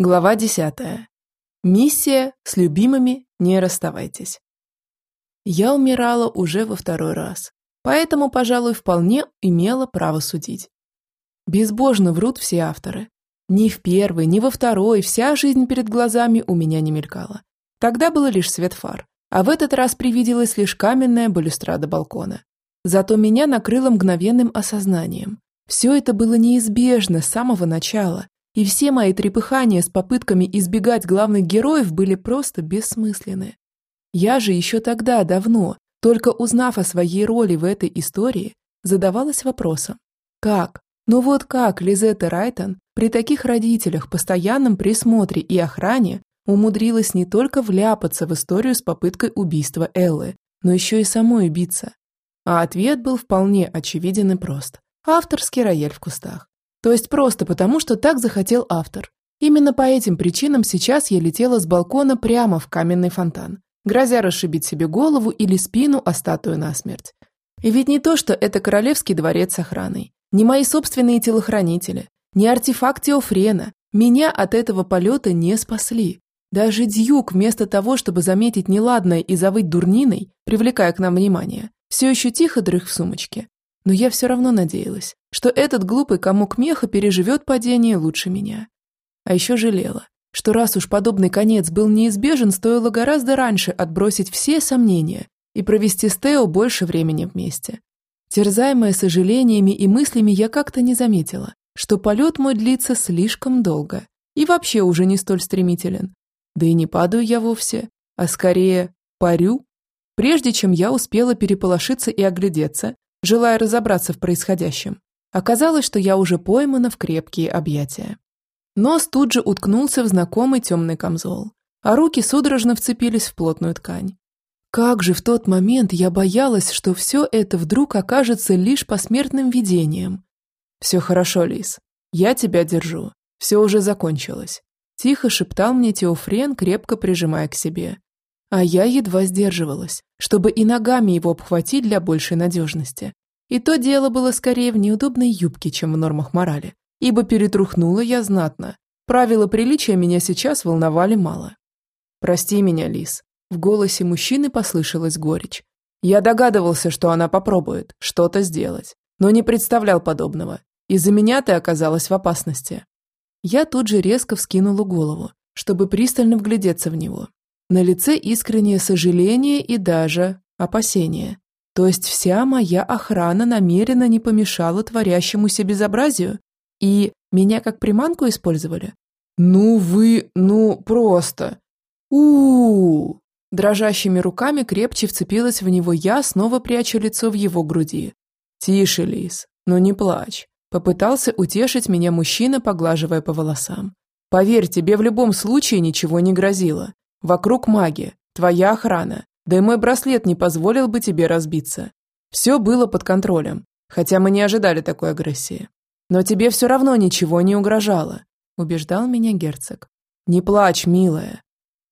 Глава 10. Миссия с любимыми не расставайтесь. Я умирала уже во второй раз, поэтому, пожалуй, вполне имела право судить. Безбожно врут все авторы. Ни в первый, ни во второй вся жизнь перед глазами у меня не мелькала. Тогда было лишь свет фар, а в этот раз привиделась лишь каменная балюстрада балкона. Зато меня накрыло мгновенным осознанием. Все это было неизбежно с самого начала, и все мои трепыхания с попытками избегать главных героев были просто бессмысленны. Я же еще тогда, давно, только узнав о своей роли в этой истории, задавалась вопросом, как, ну вот как Лизетта Райтон при таких родителях, постоянном присмотре и охране умудрилась не только вляпаться в историю с попыткой убийства Эллы, но еще и самой убиться. А ответ был вполне очевиден и прост. Авторский рояль в кустах. То есть просто потому, что так захотел автор. Именно по этим причинам сейчас я летела с балкона прямо в каменный фонтан, грозя расшибить себе голову или спину о статую насмерть. И ведь не то, что это королевский дворец с охраной, не мои собственные телохранители, не артефакт Теофрена, меня от этого полета не спасли. Даже Дьюк, вместо того, чтобы заметить неладное и завыть дурниной, привлекая к нам внимание, все еще тихо дрых в сумочке. Но я все равно надеялась, что этот глупый комок меха переживет падение лучше меня. А еще жалела, что раз уж подобный конец был неизбежен, стоило гораздо раньше отбросить все сомнения и провести с Тео больше времени вместе. Терзаемая сожалениями и мыслями, я как-то не заметила, что полет мой длится слишком долго и вообще уже не столь стремителен. Да и не падаю я вовсе, а скорее парю. Прежде чем я успела переполошиться и оглядеться, желая разобраться в происходящем, Оказалось, что я уже поймана в крепкие объятия. Нос тут же уткнулся в знакомый темный камзол, а руки судорожно вцепились в плотную ткань. Как же в тот момент я боялась, что все это вдруг окажется лишь посмертным видением. «Все хорошо, Лис. Я тебя держу. Все уже закончилось», – тихо шептал мне Теофрен, крепко прижимая к себе. А я едва сдерживалась, чтобы и ногами его обхватить для большей надежности. И то дело было скорее в неудобной юбке, чем в нормах морали, ибо перетрухнула я знатно. Правила приличия меня сейчас волновали мало. «Прости меня, Лис». В голосе мужчины послышалась горечь. Я догадывался, что она попробует что-то сделать, но не представлял подобного. Из-за меня ты оказалась в опасности. Я тут же резко вскинула голову, чтобы пристально вглядеться в него. На лице искреннее сожаление и даже опасение. То есть вся моя охрана намеренно не помешала творящемуся безобразию? И меня как приманку использовали? Ну вы, ну просто. у у, -у. Дрожащими руками крепче вцепилась в него я, снова пряча лицо в его груди. «Тише, Лис, ну не плачь», – попытался утешить меня мужчина, поглаживая по волосам. «Поверь, тебе в любом случае ничего не грозило. Вокруг маги, твоя охрана, да и мой браслет не позволил бы тебе разбиться. Все было под контролем, хотя мы не ожидали такой агрессии. Но тебе все равно ничего не угрожало, убеждал меня герцог. Не плачь, милая.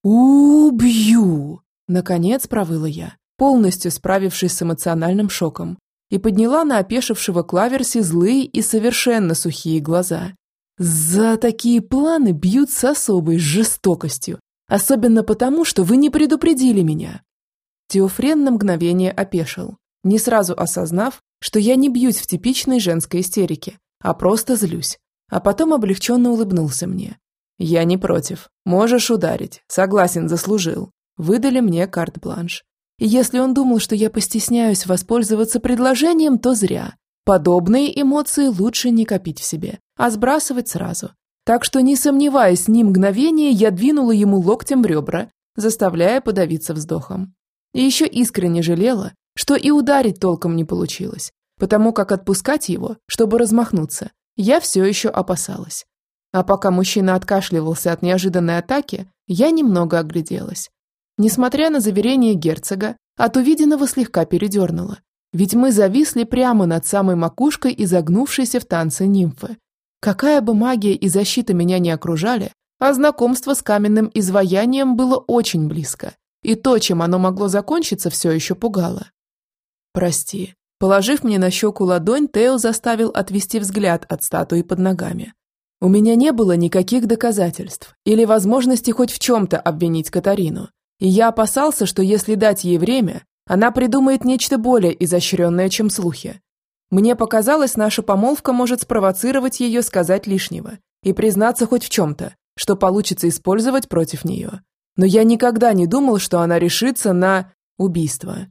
Убью! Наконец провыла я, полностью справившись с эмоциональным шоком, и подняла на опешившего клаверси злые и совершенно сухие глаза. За такие планы бьют с особой жестокостью, особенно потому, что вы не предупредили меня. Теофрен на мгновение опешил, не сразу осознав, что я не бьюсь в типичной женской истерике, а просто злюсь, а потом облегченно улыбнулся мне. «Я не против. Можешь ударить. Согласен, заслужил». Выдали мне карт-бланш. И если он думал, что я постесняюсь воспользоваться предложением, то зря. Подобные эмоции лучше не копить в себе, а сбрасывать сразу. Так что, не сомневаясь ни мгновения, я двинула ему локтем ребра, заставляя подавиться вздохом. И еще искренне жалела, что и ударить толком не получилось, потому как отпускать его, чтобы размахнуться, я все еще опасалась. А пока мужчина откашливался от неожиданной атаки, я немного огляделась. Несмотря на заверение герцога, от увиденного слегка передернула, ведь мы зависли прямо над самой макушкой изогнувшейся в танце нимфы. Какая бы магия и защита меня не окружали, а знакомство с каменным изваянием было очень близко и то, чем оно могло закончиться, все еще пугало. «Прости». Положив мне на щеку ладонь, Тео заставил отвести взгляд от статуи под ногами. У меня не было никаких доказательств или возможности хоть в чем-то обвинить Катарину, и я опасался, что если дать ей время, она придумает нечто более изощренное, чем слухи. Мне показалось, наша помолвка может спровоцировать ее сказать лишнего и признаться хоть в чем-то, что получится использовать против нее. Но я никогда не думал, что она решится на убийство.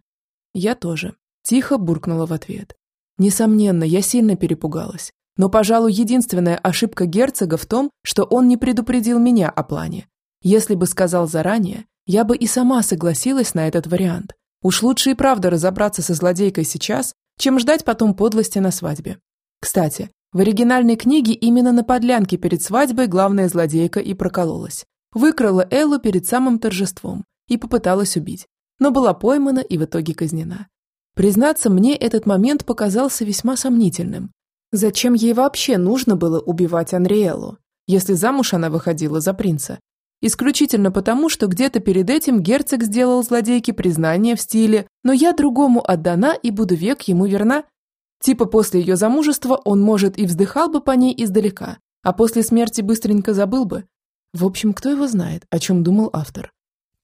Я тоже. Тихо буркнула в ответ. Несомненно, я сильно перепугалась. Но, пожалуй, единственная ошибка герцога в том, что он не предупредил меня о плане. Если бы сказал заранее, я бы и сама согласилась на этот вариант. Уж лучше и правда разобраться со злодейкой сейчас, чем ждать потом подлости на свадьбе. Кстати, в оригинальной книге именно на подлянке перед свадьбой главная злодейка и прокололась. Выкрала Эллу перед самым торжеством и попыталась убить, но была поймана и в итоге казнена. Признаться, мне этот момент показался весьма сомнительным, Зачем ей вообще нужно было убивать Анриэлу, если замуж она выходила за принца? Исключительно потому, что где-то перед этим герцог сделал злодейке признание в стиле «но я другому отдана и буду век ему верна». Типа после ее замужества он, может, и вздыхал бы по ней издалека, а после смерти быстренько забыл бы. В общем, кто его знает, о чем думал автор.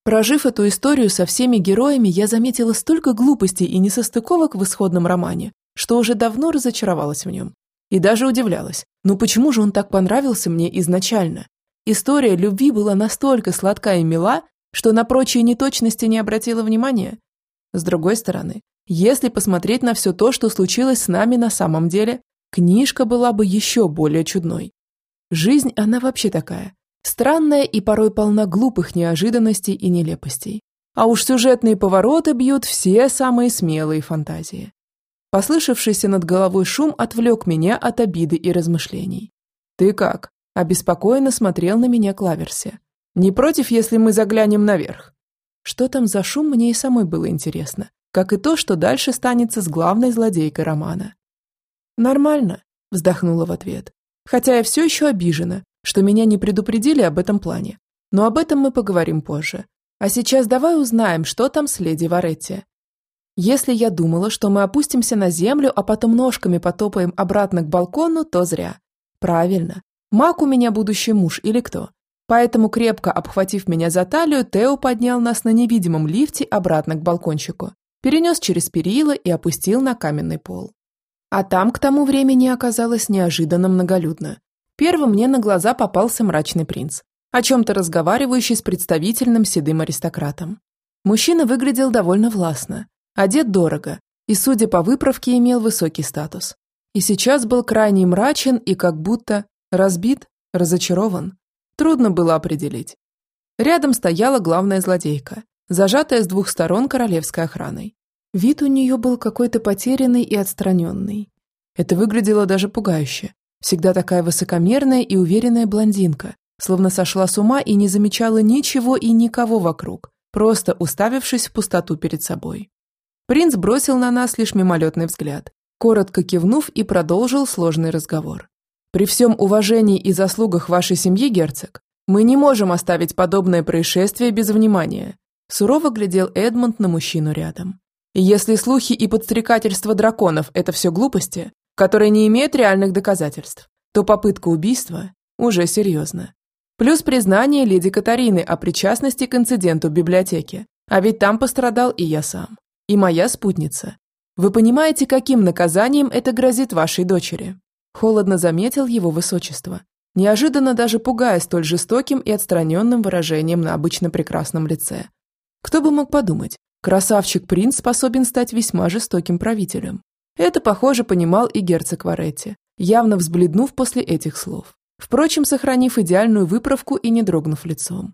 Прожив эту историю со всеми героями, я заметила столько глупостей и несостыковок в исходном романе, что уже давно разочаровалась в нем. И даже удивлялась, ну почему же он так понравился мне изначально? История любви была настолько сладка и мила, что на прочие неточности не обратила внимания. С другой стороны, если посмотреть на все то, что случилось с нами на самом деле, книжка была бы еще более чудной. Жизнь, она вообще такая. Странная и порой полна глупых неожиданностей и нелепостей. А уж сюжетные повороты бьют все самые смелые фантазии. Послышавшийся над головой шум отвлек меня от обиды и размышлений. «Ты как?» – обеспокоенно смотрел на меня Клаверси. «Не против, если мы заглянем наверх?» Что там за шум, мне и самой было интересно, как и то, что дальше станется с главной злодейкой романа. «Нормально», – вздохнула в ответ. «Хотя я все еще обижена, что меня не предупредили об этом плане. Но об этом мы поговорим позже. А сейчас давай узнаем, что там с леди Варетти. Если я думала, что мы опустимся на землю, а потом ножками потопаем обратно к балкону, то зря. Правильно. Мак у меня будущий муж или кто? Поэтому, крепко обхватив меня за талию, Тео поднял нас на невидимом лифте обратно к балкончику, перенес через перила и опустил на каменный пол. А там к тому времени оказалось неожиданно многолюдно. Первым мне на глаза попался мрачный принц, о чем-то разговаривающий с представительным седым аристократом. Мужчина выглядел довольно властно, Одет дорого и, судя по выправке, имел высокий статус. И сейчас был крайне мрачен и как будто разбит, разочарован. Трудно было определить. Рядом стояла главная злодейка, зажатая с двух сторон королевской охраной. Вид у нее был какой-то потерянный и отстраненный. Это выглядело даже пугающе. Всегда такая высокомерная и уверенная блондинка, словно сошла с ума и не замечала ничего и никого вокруг, просто уставившись в пустоту перед собой. Принц бросил на нас лишь мимолетный взгляд, коротко кивнув и продолжил сложный разговор. «При всем уважении и заслугах вашей семьи, герцог, мы не можем оставить подобное происшествие без внимания», сурово глядел Эдмонд на мужчину рядом. Если слухи и подстрекательства драконов – это все глупости, которые не имеют реальных доказательств, то попытка убийства уже серьезно. Плюс признание леди Катарины о причастности к инциденту в библиотеке, а ведь там пострадал и я сам и моя спутница. Вы понимаете, каким наказанием это грозит вашей дочери?» Холодно заметил его высочество, неожиданно даже пугая столь жестоким и отстраненным выражением на обычно прекрасном лице. Кто бы мог подумать, красавчик-принц способен стать весьма жестоким правителем. Это, похоже, понимал и герцог Варетти, явно взбледнув после этих слов. Впрочем, сохранив идеальную выправку и не дрогнув лицом.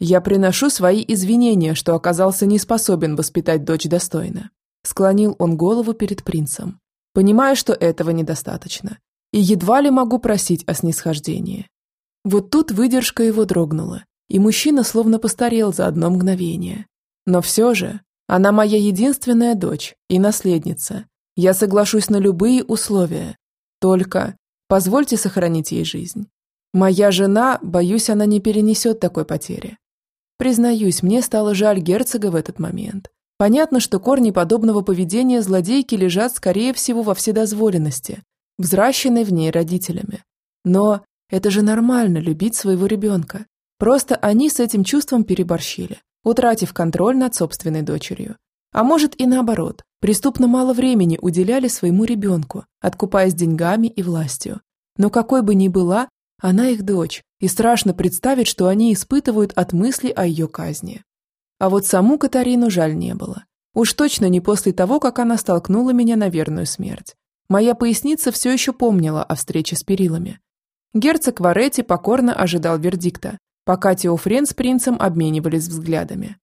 Я приношу свои извинения, что оказался не способен воспитать дочь достойно. Склонил он голову перед принцем, понимая, что этого недостаточно, и едва ли могу просить о снисхождении. Вот тут выдержка его дрогнула, и мужчина словно постарел за одно мгновение. Но все же, она моя единственная дочь и наследница. Я соглашусь на любые условия. Только позвольте сохранить ей жизнь. Моя жена, боюсь, она не перенесет такой потери. Признаюсь, мне стало жаль герцога в этот момент. Понятно, что корни подобного поведения злодейки лежат, скорее всего, во вседозволенности, взращенной в ней родителями. Но Это же нормально любить своего ребенка. Просто они с этим чувством переборщили, утратив контроль над собственной дочерью. А может и наоборот, преступно мало времени уделяли своему ребенку, откупаясь деньгами и властью. Но какой бы ни была, она их дочь, и страшно представить, что они испытывают от мысли о ее казни. А вот саму Катарину жаль не было. Уж точно не после того, как она столкнула меня на верную смерть. Моя поясница все еще помнила о встрече с перилами. Герцог Варетти покорно ожидал вердикта, пока Теофрен с принцем обменивались взглядами.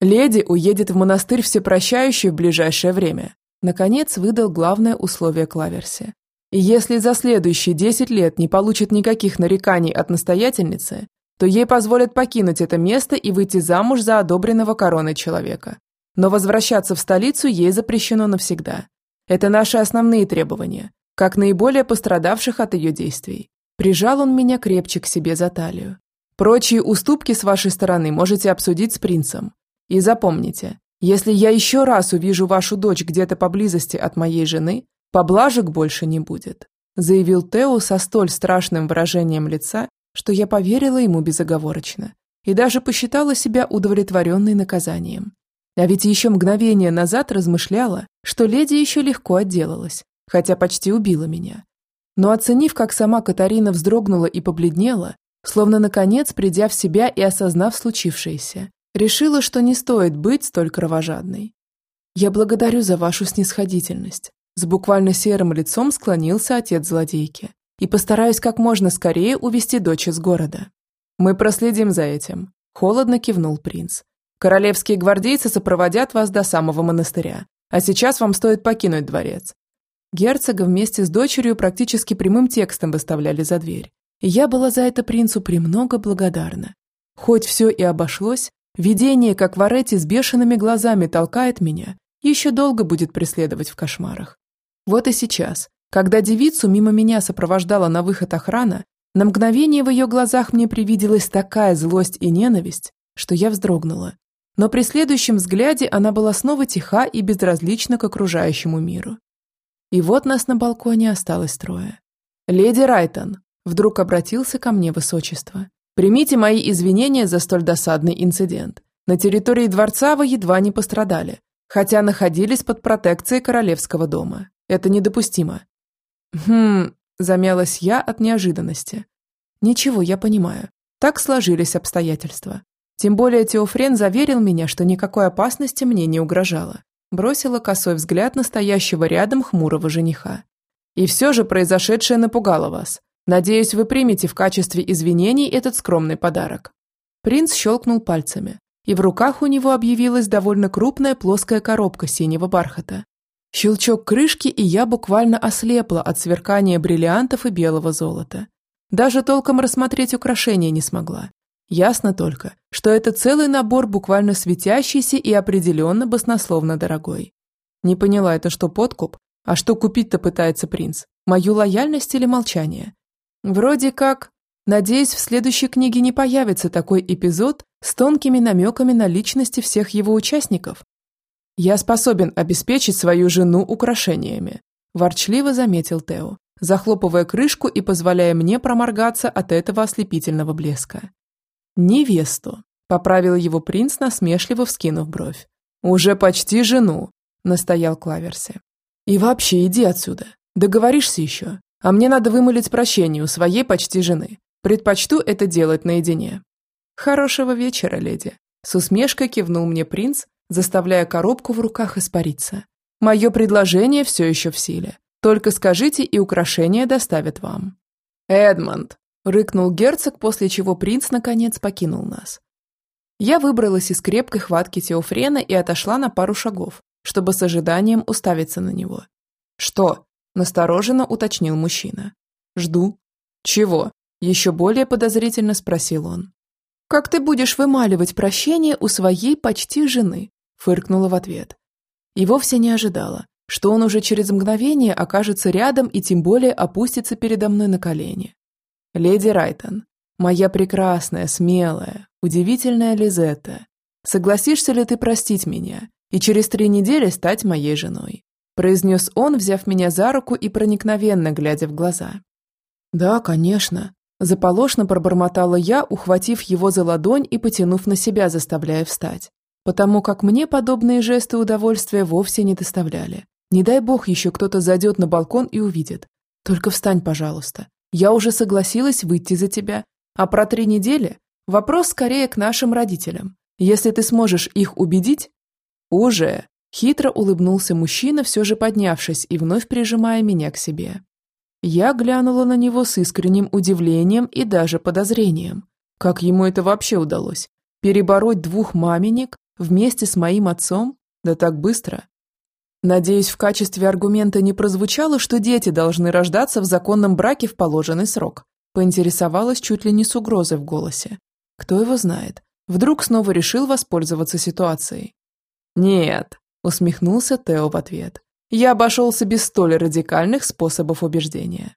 «Леди уедет в монастырь всепрощающий в ближайшее время», наконец выдал главное условие Клаверси. И если за следующие десять лет не получит никаких нареканий от настоятельницы, то ей позволят покинуть это место и выйти замуж за одобренного короной человека. Но возвращаться в столицу ей запрещено навсегда. Это наши основные требования, как наиболее пострадавших от ее действий. Прижал он меня крепче к себе за талию. Прочие уступки с вашей стороны можете обсудить с принцем. И запомните, если я еще раз увижу вашу дочь где-то поблизости от моей жены, поблажек больше не будет», заявил Тео со столь страшным выражением лица, что я поверила ему безоговорочно и даже посчитала себя удовлетворенной наказанием. А ведь еще мгновение назад размышляла, что леди еще легко отделалась, хотя почти убила меня. Но оценив, как сама Катарина вздрогнула и побледнела, словно наконец придя в себя и осознав случившееся, решила, что не стоит быть столь кровожадной. «Я благодарю за вашу снисходительность», с буквально серым лицом склонился отец злодейки и постараюсь как можно скорее увести дочь из города. Мы проследим за этим, холодно кивнул принц. Королевские гвардейцы сопроводят вас до самого монастыря, а сейчас вам стоит покинуть дворец. Герцога вместе с дочерью практически прямым текстом выставляли за дверь, и я была за это принцу премного благодарна. Хоть все и обошлось, видение, как Варетти с бешеными глазами толкает меня, еще долго будет преследовать в кошмарах. Вот и сейчас, когда девицу мимо меня сопровождала на выход охрана, на мгновение в ее глазах мне привиделась такая злость и ненависть, что я вздрогнула. Но при следующем взгляде она была снова тиха и безразлична к окружающему миру. И вот нас на балконе осталось трое. «Леди Райтон», — вдруг обратился ко мне высочество, «примите мои извинения за столь досадный инцидент. На территории дворца вы едва не пострадали, хотя находились под протекцией королевского дома. Это недопустимо. «Хм...» – замялась я от неожиданности. «Ничего, я понимаю. Так сложились обстоятельства. Тем более Теофрен заверил меня, что никакой опасности мне не угрожало. Бросила косой взгляд настоящего рядом хмурого жениха. И все же произошедшее напугало вас. Надеюсь, вы примете в качестве извинений этот скромный подарок». Принц щелкнул пальцами, и в руках у него объявилась довольно крупная плоская коробка синего бархата, Щелчок крышки, и я буквально ослепла от сверкания бриллиантов и белого золота. Даже толком рассмотреть украшения не смогла. Ясно только, что это целый набор буквально светящийся и определенно баснословно дорогой. Не поняла, это что, подкуп? А что купить-то пытается принц? Мою лояльность или молчание? Вроде как... Надеюсь, в следующей книге не появится такой эпизод с тонкими намеками на личности всех его участников. «Я способен обеспечить свою жену украшениями», – ворчливо заметил Тео, захлопывая крышку и позволяя мне проморгаться от этого ослепительного блеска. «Невесту», – поправил его принц, насмешливо вскинув бровь. «Уже почти жену», – настоял Клаверси. «И вообще иди отсюда. Договоришься еще. А мне надо вымолить прощение у своей почти жены. Предпочту это делать наедине». «Хорошего вечера, леди», – с усмешкой кивнул мне принц, заставляя коробку в руках испариться. «Мое предложение все еще в силе. Только скажите, и украшения доставят вам». «Эдмонд!» – рыкнул герцог, после чего принц наконец покинул нас. Я выбралась из крепкой хватки Теофрена и отошла на пару шагов, чтобы с ожиданием уставиться на него. «Что?» – настороженно уточнил мужчина. «Жду». «Чего?» – еще более подозрительно спросил он. «Как ты будешь вымаливать прощение у своей почти жены?» фыркнула в ответ. И вовсе не ожидала, что он уже через мгновение окажется рядом и тем более опустится передо мной на колени. «Леди Райтон, моя прекрасная, смелая, удивительная Лизетта, согласишься ли ты простить меня и через три недели стать моей женой?» произнес он, взяв меня за руку и проникновенно глядя в глаза. «Да, конечно», Заполошно пробормотала я, ухватив его за ладонь и потянув на себя, заставляя встать. Потому как мне подобные жесты удовольствия вовсе не доставляли. Не дай бог еще кто-то зайдет на балкон и увидит. Только встань, пожалуйста. Я уже согласилась выйти за тебя. А про три недели – вопрос скорее к нашим родителям. Если ты сможешь их убедить... Уже. Хитро улыбнулся мужчина, все же поднявшись и вновь прижимая меня к себе. Я глянула на него с искренним удивлением и даже подозрением. Как ему это вообще удалось? Перебороть двух маменек вместе с моим отцом? Да так быстро. Надеюсь, в качестве аргумента не прозвучало, что дети должны рождаться в законном браке в положенный срок. Поинтересовалась чуть ли не с угрозой в голосе. Кто его знает? Вдруг снова решил воспользоваться ситуацией. «Нет», – усмехнулся Тео в ответ. «Я обошелся без столь радикальных способов убеждения».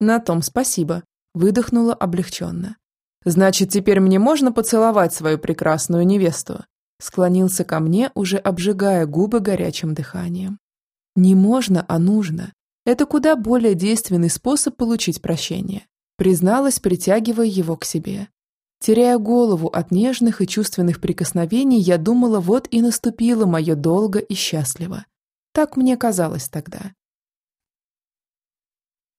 «На том спасибо», – выдохнула облегченно. «Значит, теперь мне можно поцеловать свою прекрасную невесту?» Склонился ко мне, уже обжигая губы горячим дыханием. Не можно, а нужно. Это куда более действенный способ получить прощение. Призналась, притягивая его к себе. Теряя голову от нежных и чувственных прикосновений, я думала, вот и наступило мое долго и счастливо. Так мне казалось тогда.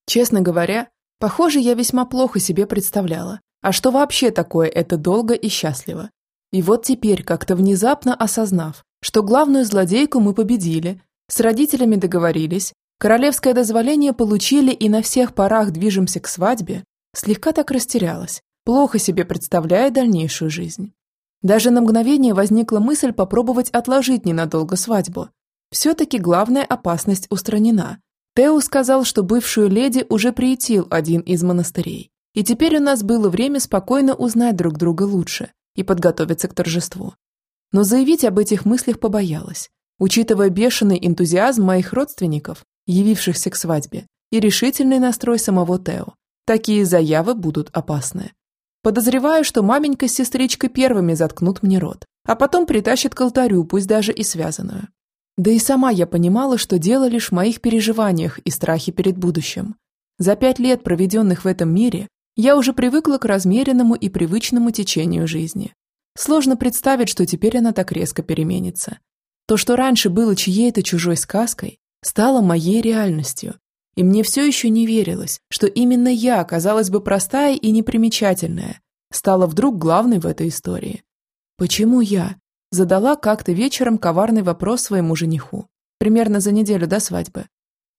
Честно говоря, похоже, я весьма плохо себе представляла, а что вообще такое это долго и счастливо. И вот теперь, как-то внезапно осознав, что главную злодейку мы победили, с родителями договорились, королевское дозволение получили и на всех парах движемся к свадьбе, слегка так растерялась, плохо себе представляя дальнейшую жизнь. Даже на мгновение возникла мысль попробовать отложить ненадолго свадьбу. Все-таки главная опасность устранена. Тео сказал, что бывшую леди уже приютил один из монастырей. И теперь у нас было время спокойно узнать друг друга лучше и подготовиться к торжеству. Но заявить об этих мыслях побоялась, учитывая бешеный энтузиазм моих родственников, явившихся к свадьбе, и решительный настрой самого Тео. Такие заявы будут опасны. Подозреваю, что маменька с сестричкой первыми заткнут мне рот, а потом притащат к алтарю, пусть даже и связанную. Да и сама я понимала, что дело лишь в моих переживаниях и страхе перед будущим. За пять лет, проведенных в этом мире, я уже привыкла к размеренному и привычному течению жизни. Сложно представить, что теперь она так резко переменится. То, что раньше было чьей-то чужой сказкой, стало моей реальностью. И мне все еще не верилось, что именно я, казалось бы, простая и непримечательная, стала вдруг главной в этой истории. Почему я? Задала как-то вечером коварный вопрос своему жениху, примерно за неделю до свадьбы.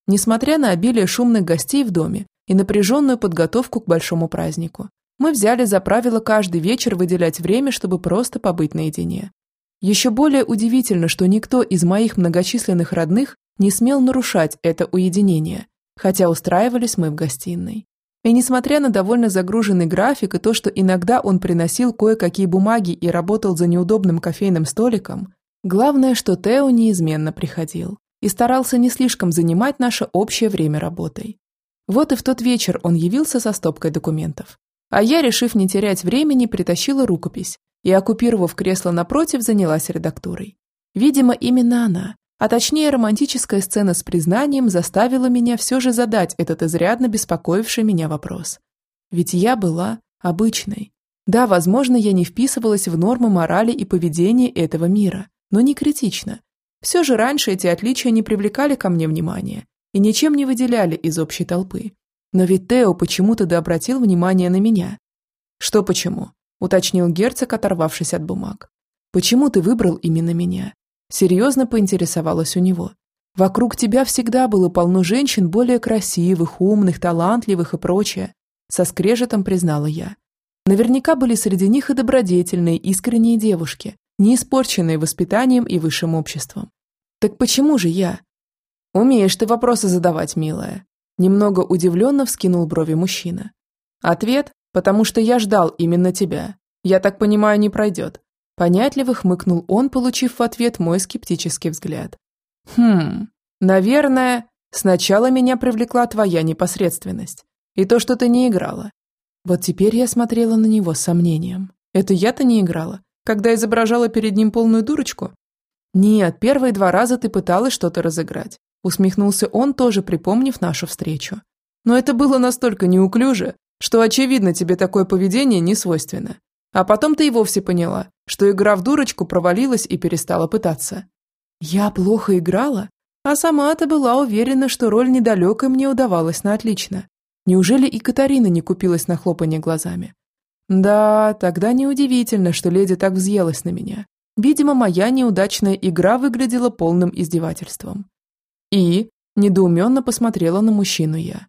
Несмотря на обилие шумных гостей в доме, и напряженную подготовку к большому празднику. Мы взяли за правило каждый вечер выделять время, чтобы просто побыть наедине. Еще более удивительно, что никто из моих многочисленных родных не смел нарушать это уединение, хотя устраивались мы в гостиной. И несмотря на довольно загруженный график и то, что иногда он приносил кое-какие бумаги и работал за неудобным кофейным столиком, главное, что Тео неизменно приходил и старался не слишком занимать наше общее время работой. Вот и в тот вечер он явился со стопкой документов. А я, решив не терять времени, притащила рукопись и, оккупировав кресло напротив, занялась редактурой. Видимо, именно она, а точнее романтическая сцена с признанием, заставила меня все же задать этот изрядно беспокоивший меня вопрос. Ведь я была обычной. Да, возможно, я не вписывалась в нормы морали и поведения этого мира, но не критично. Все же раньше эти отличия не привлекали ко мне внимания, и ничем не выделяли из общей толпы. Но ведь Тео почему-то да обратил внимание на меня. «Что почему?» – уточнил герцог, оторвавшись от бумаг. «Почему ты выбрал именно меня?» Серьезно поинтересовалась у него. «Вокруг тебя всегда было полно женщин более красивых, умных, талантливых и прочее», – со скрежетом признала я. Наверняка были среди них и добродетельные, искренние девушки, не испорченные воспитанием и высшим обществом. Так почему же я? «Умеешь ты вопросы задавать, милая», – немного удивленно вскинул брови мужчина. Ответ – потому что я ждал именно тебя. Я так понимаю, не пройдет. Понятливо хмыкнул он, получив в ответ мой скептический взгляд. «Хм, наверное, сначала меня привлекла твоя непосредственность. И то, что ты не играла. Вот теперь я смотрела на него с сомнением. Это я-то не играла, когда изображала перед ним полную дурочку? Нет, первые два раза ты пыталась что-то разыграть. Усмехнулся он, тоже припомнив нашу встречу. Но это было настолько неуклюже, что, очевидно, тебе такое поведение не свойственно. А потом ты и вовсе поняла, что игра в дурочку провалилась и перестала пытаться. Я плохо играла? А сама-то была уверена, что роль недалекой мне удавалась на отлично. Неужели и Катарина не купилась на хлопанье глазами? Да, тогда неудивительно, что леди так взъелась на меня. Видимо, моя неудачная игра выглядела полным издевательством. И недоуменно посмотрела на мужчину я.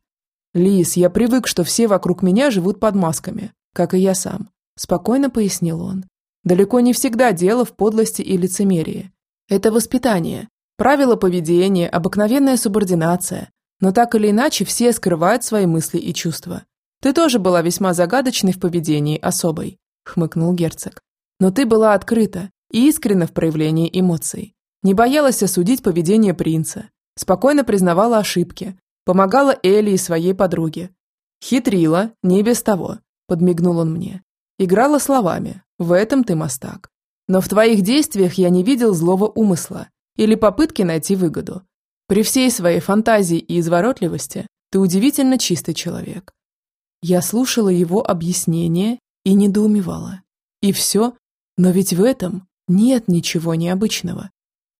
«Лис, я привык, что все вокруг меня живут под масками, как и я сам», спокойно пояснил он. «Далеко не всегда дело в подлости и лицемерии. Это воспитание, правила поведения, обыкновенная субординация. Но так или иначе все скрывают свои мысли и чувства. Ты тоже была весьма загадочной в поведении особой», хмыкнул герцог. «Но ты была открыта, и искренна в проявлении эмоций. Не боялась осудить поведение принца, спокойно признавала ошибки, помогала Элли и своей подруге. Хитрила, не без того, подмигнул он мне. Играла словами, в этом ты мастак. Но в твоих действиях я не видел злого умысла или попытки найти выгоду. При всей своей фантазии и изворотливости ты удивительно чистый человек. Я слушала его объяснение и недоумевала. И все, но ведь в этом нет ничего необычного.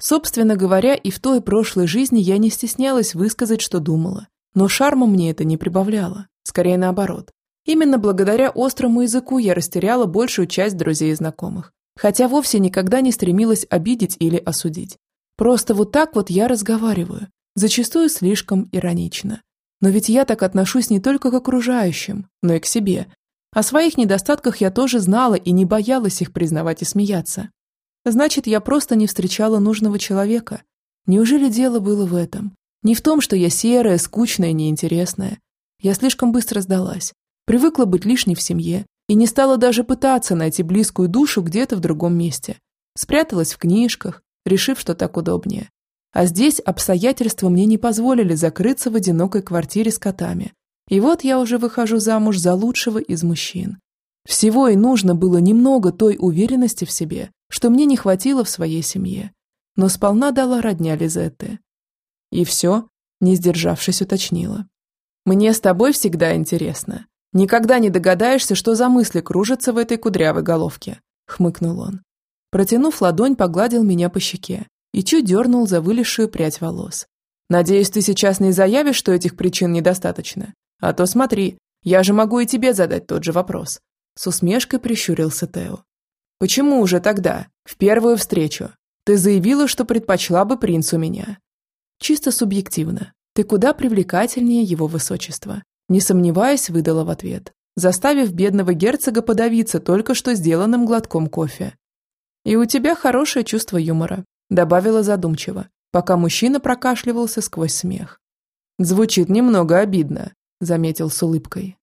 Собственно говоря, и в той прошлой жизни я не стеснялась высказать, что думала. Но шарма мне это не прибавляло. Скорее наоборот. Именно благодаря острому языку я растеряла большую часть друзей и знакомых. Хотя вовсе никогда не стремилась обидеть или осудить. Просто вот так вот я разговариваю. Зачастую слишком иронично. Но ведь я так отношусь не только к окружающим, но и к себе. О своих недостатках я тоже знала и не боялась их признавать и смеяться. Значит, я просто не встречала нужного человека. Неужели дело было в этом? Не в том, что я серая, скучная, неинтересная. Я слишком быстро сдалась. Привыкла быть лишней в семье и не стала даже пытаться найти близкую душу где-то в другом месте. Спряталась в книжках, решив, что так удобнее. А здесь обстоятельства мне не позволили закрыться в одинокой квартире с котами. И вот я уже выхожу замуж за лучшего из мужчин. Всего и нужно было немного той уверенности в себе, что мне не хватило в своей семье, но сполна дала родня Лизетты. И все, не сдержавшись, уточнила. «Мне с тобой всегда интересно. Никогда не догадаешься, что за мысли кружатся в этой кудрявой головке», — хмыкнул он. Протянув ладонь, погладил меня по щеке и чуть дернул за вылезшую прядь волос. «Надеюсь, ты сейчас не заявишь, что этих причин недостаточно? А то смотри, я же могу и тебе задать тот же вопрос». С усмешкой прищурился Тео. Почему уже тогда, в первую встречу, ты заявила, что предпочла бы принцу меня? Чисто субъективно. Ты куда привлекательнее его высочества. Не сомневаясь, выдала в ответ, заставив бедного герцога подавиться только что сделанным глотком кофе. И у тебя хорошее чувство юмора, добавила задумчиво, пока мужчина прокашливался сквозь смех. Звучит немного обидно, заметил с улыбкой.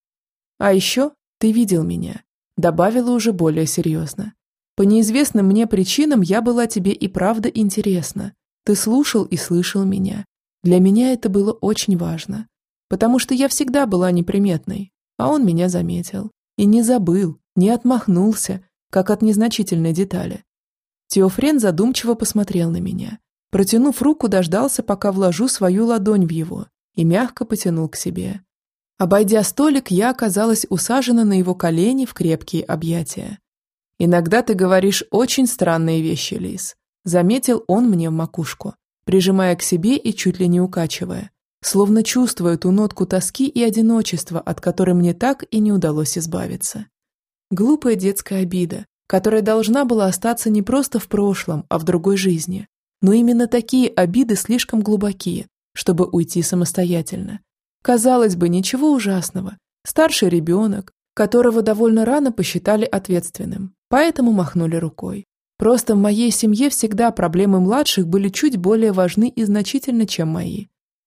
А еще ты видел меня, добавила уже более серьезно. По неизвестным мне причинам я была тебе и правда интересна. Ты слушал и слышал меня. Для меня это было очень важно, потому что я всегда была неприметной, а он меня заметил. И не забыл, не отмахнулся, как от незначительной детали. Теофрен задумчиво посмотрел на меня. Протянув руку, дождался, пока вложу свою ладонь в его, и мягко потянул к себе. Обойдя столик, я оказалась усажена на его колени в крепкие объятия. «Иногда ты говоришь очень странные вещи, Лис», – заметил он мне в макушку, прижимая к себе и чуть ли не укачивая, словно чувствуя ту нотку тоски и одиночества, от которой мне так и не удалось избавиться. Глупая детская обида, которая должна была остаться не просто в прошлом, а в другой жизни. Но именно такие обиды слишком глубокие, чтобы уйти самостоятельно. Казалось бы, ничего ужасного. Старший ребенок, которого довольно рано посчитали ответственным, поэтому махнули рукой. Просто в моей семье всегда проблемы младших были чуть более важны и значительны, чем мои.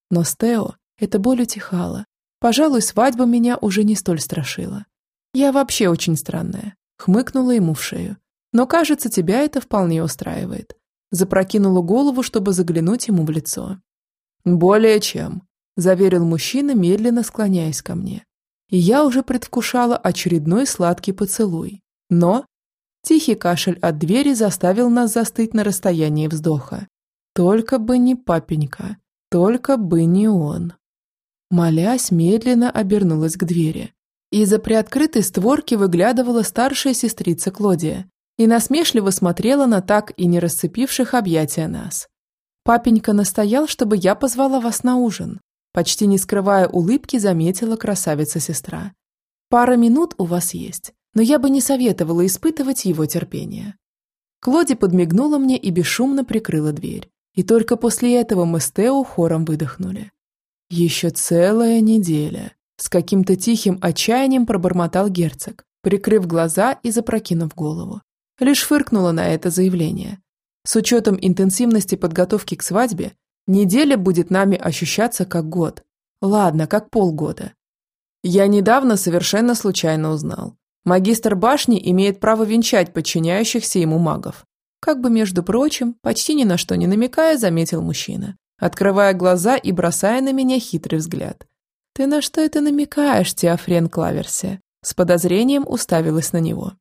Но с Тео эта боль утихала. Пожалуй, свадьба меня уже не столь страшила. Я вообще очень странная. Хмыкнула ему в шею. Но, кажется, тебя это вполне устраивает. Запрокинула голову, чтобы заглянуть ему в лицо. «Более чем», – заверил мужчина, медленно склоняясь ко мне и я уже предвкушала очередной сладкий поцелуй. Но тихий кашель от двери заставил нас застыть на расстоянии вздоха. Только бы не папенька, только бы не он. Молясь, медленно обернулась к двери. Из-за приоткрытой створки выглядывала старшая сестрица Клодия и насмешливо смотрела на так и не расцепивших объятия нас. Папенька настоял, чтобы я позвала вас на ужин. Почти не скрывая улыбки, заметила красавица-сестра. Пара минут у вас есть, но я бы не советовала испытывать его терпение. Клоди подмигнула мне и бесшумно прикрыла дверь. И только после этого мы с Тео хором выдохнули. Еще целая неделя. С каким-то тихим отчаянием пробормотал герцог, прикрыв глаза и запрокинув голову. Лишь фыркнула на это заявление. С учетом интенсивности подготовки к свадьбе, неделя будет нами ощущаться как год. Ладно, как полгода. Я недавно совершенно случайно узнал. Магистр башни имеет право венчать подчиняющихся ему магов. Как бы, между прочим, почти ни на что не намекая, заметил мужчина, открывая глаза и бросая на меня хитрый взгляд. «Ты на что это намекаешь, Теофрен Клаверси?» С подозрением уставилась на него.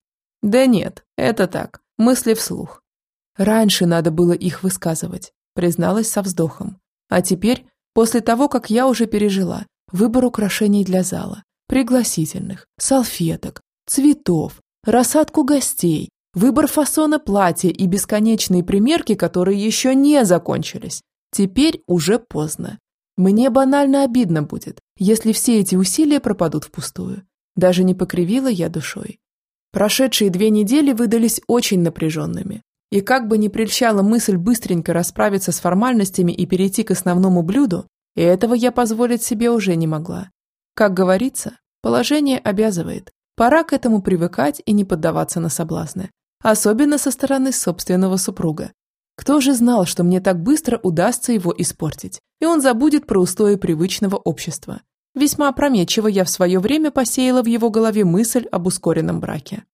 «Да нет, это так, мысли вслух. Раньше надо было их высказывать», призналась со вздохом. «А теперь, после того, как я уже пережила выбор украшений для зала, пригласительных, салфеток, цветов, рассадку гостей, выбор фасона платья и бесконечные примерки, которые еще не закончились. Теперь уже поздно. Мне банально обидно будет, если все эти усилия пропадут впустую. Даже не покривила я душой. Прошедшие две недели выдались очень напряженными. И как бы ни прельщала мысль быстренько расправиться с формальностями и перейти к основному блюду, этого я позволить себе уже не могла. Как говорится, положение обязывает. Пора к этому привыкать и не поддаваться на соблазны. Особенно со стороны собственного супруга. Кто же знал, что мне так быстро удастся его испортить, и он забудет про устои привычного общества. Весьма опрометчиво я в свое время посеяла в его голове мысль об ускоренном браке.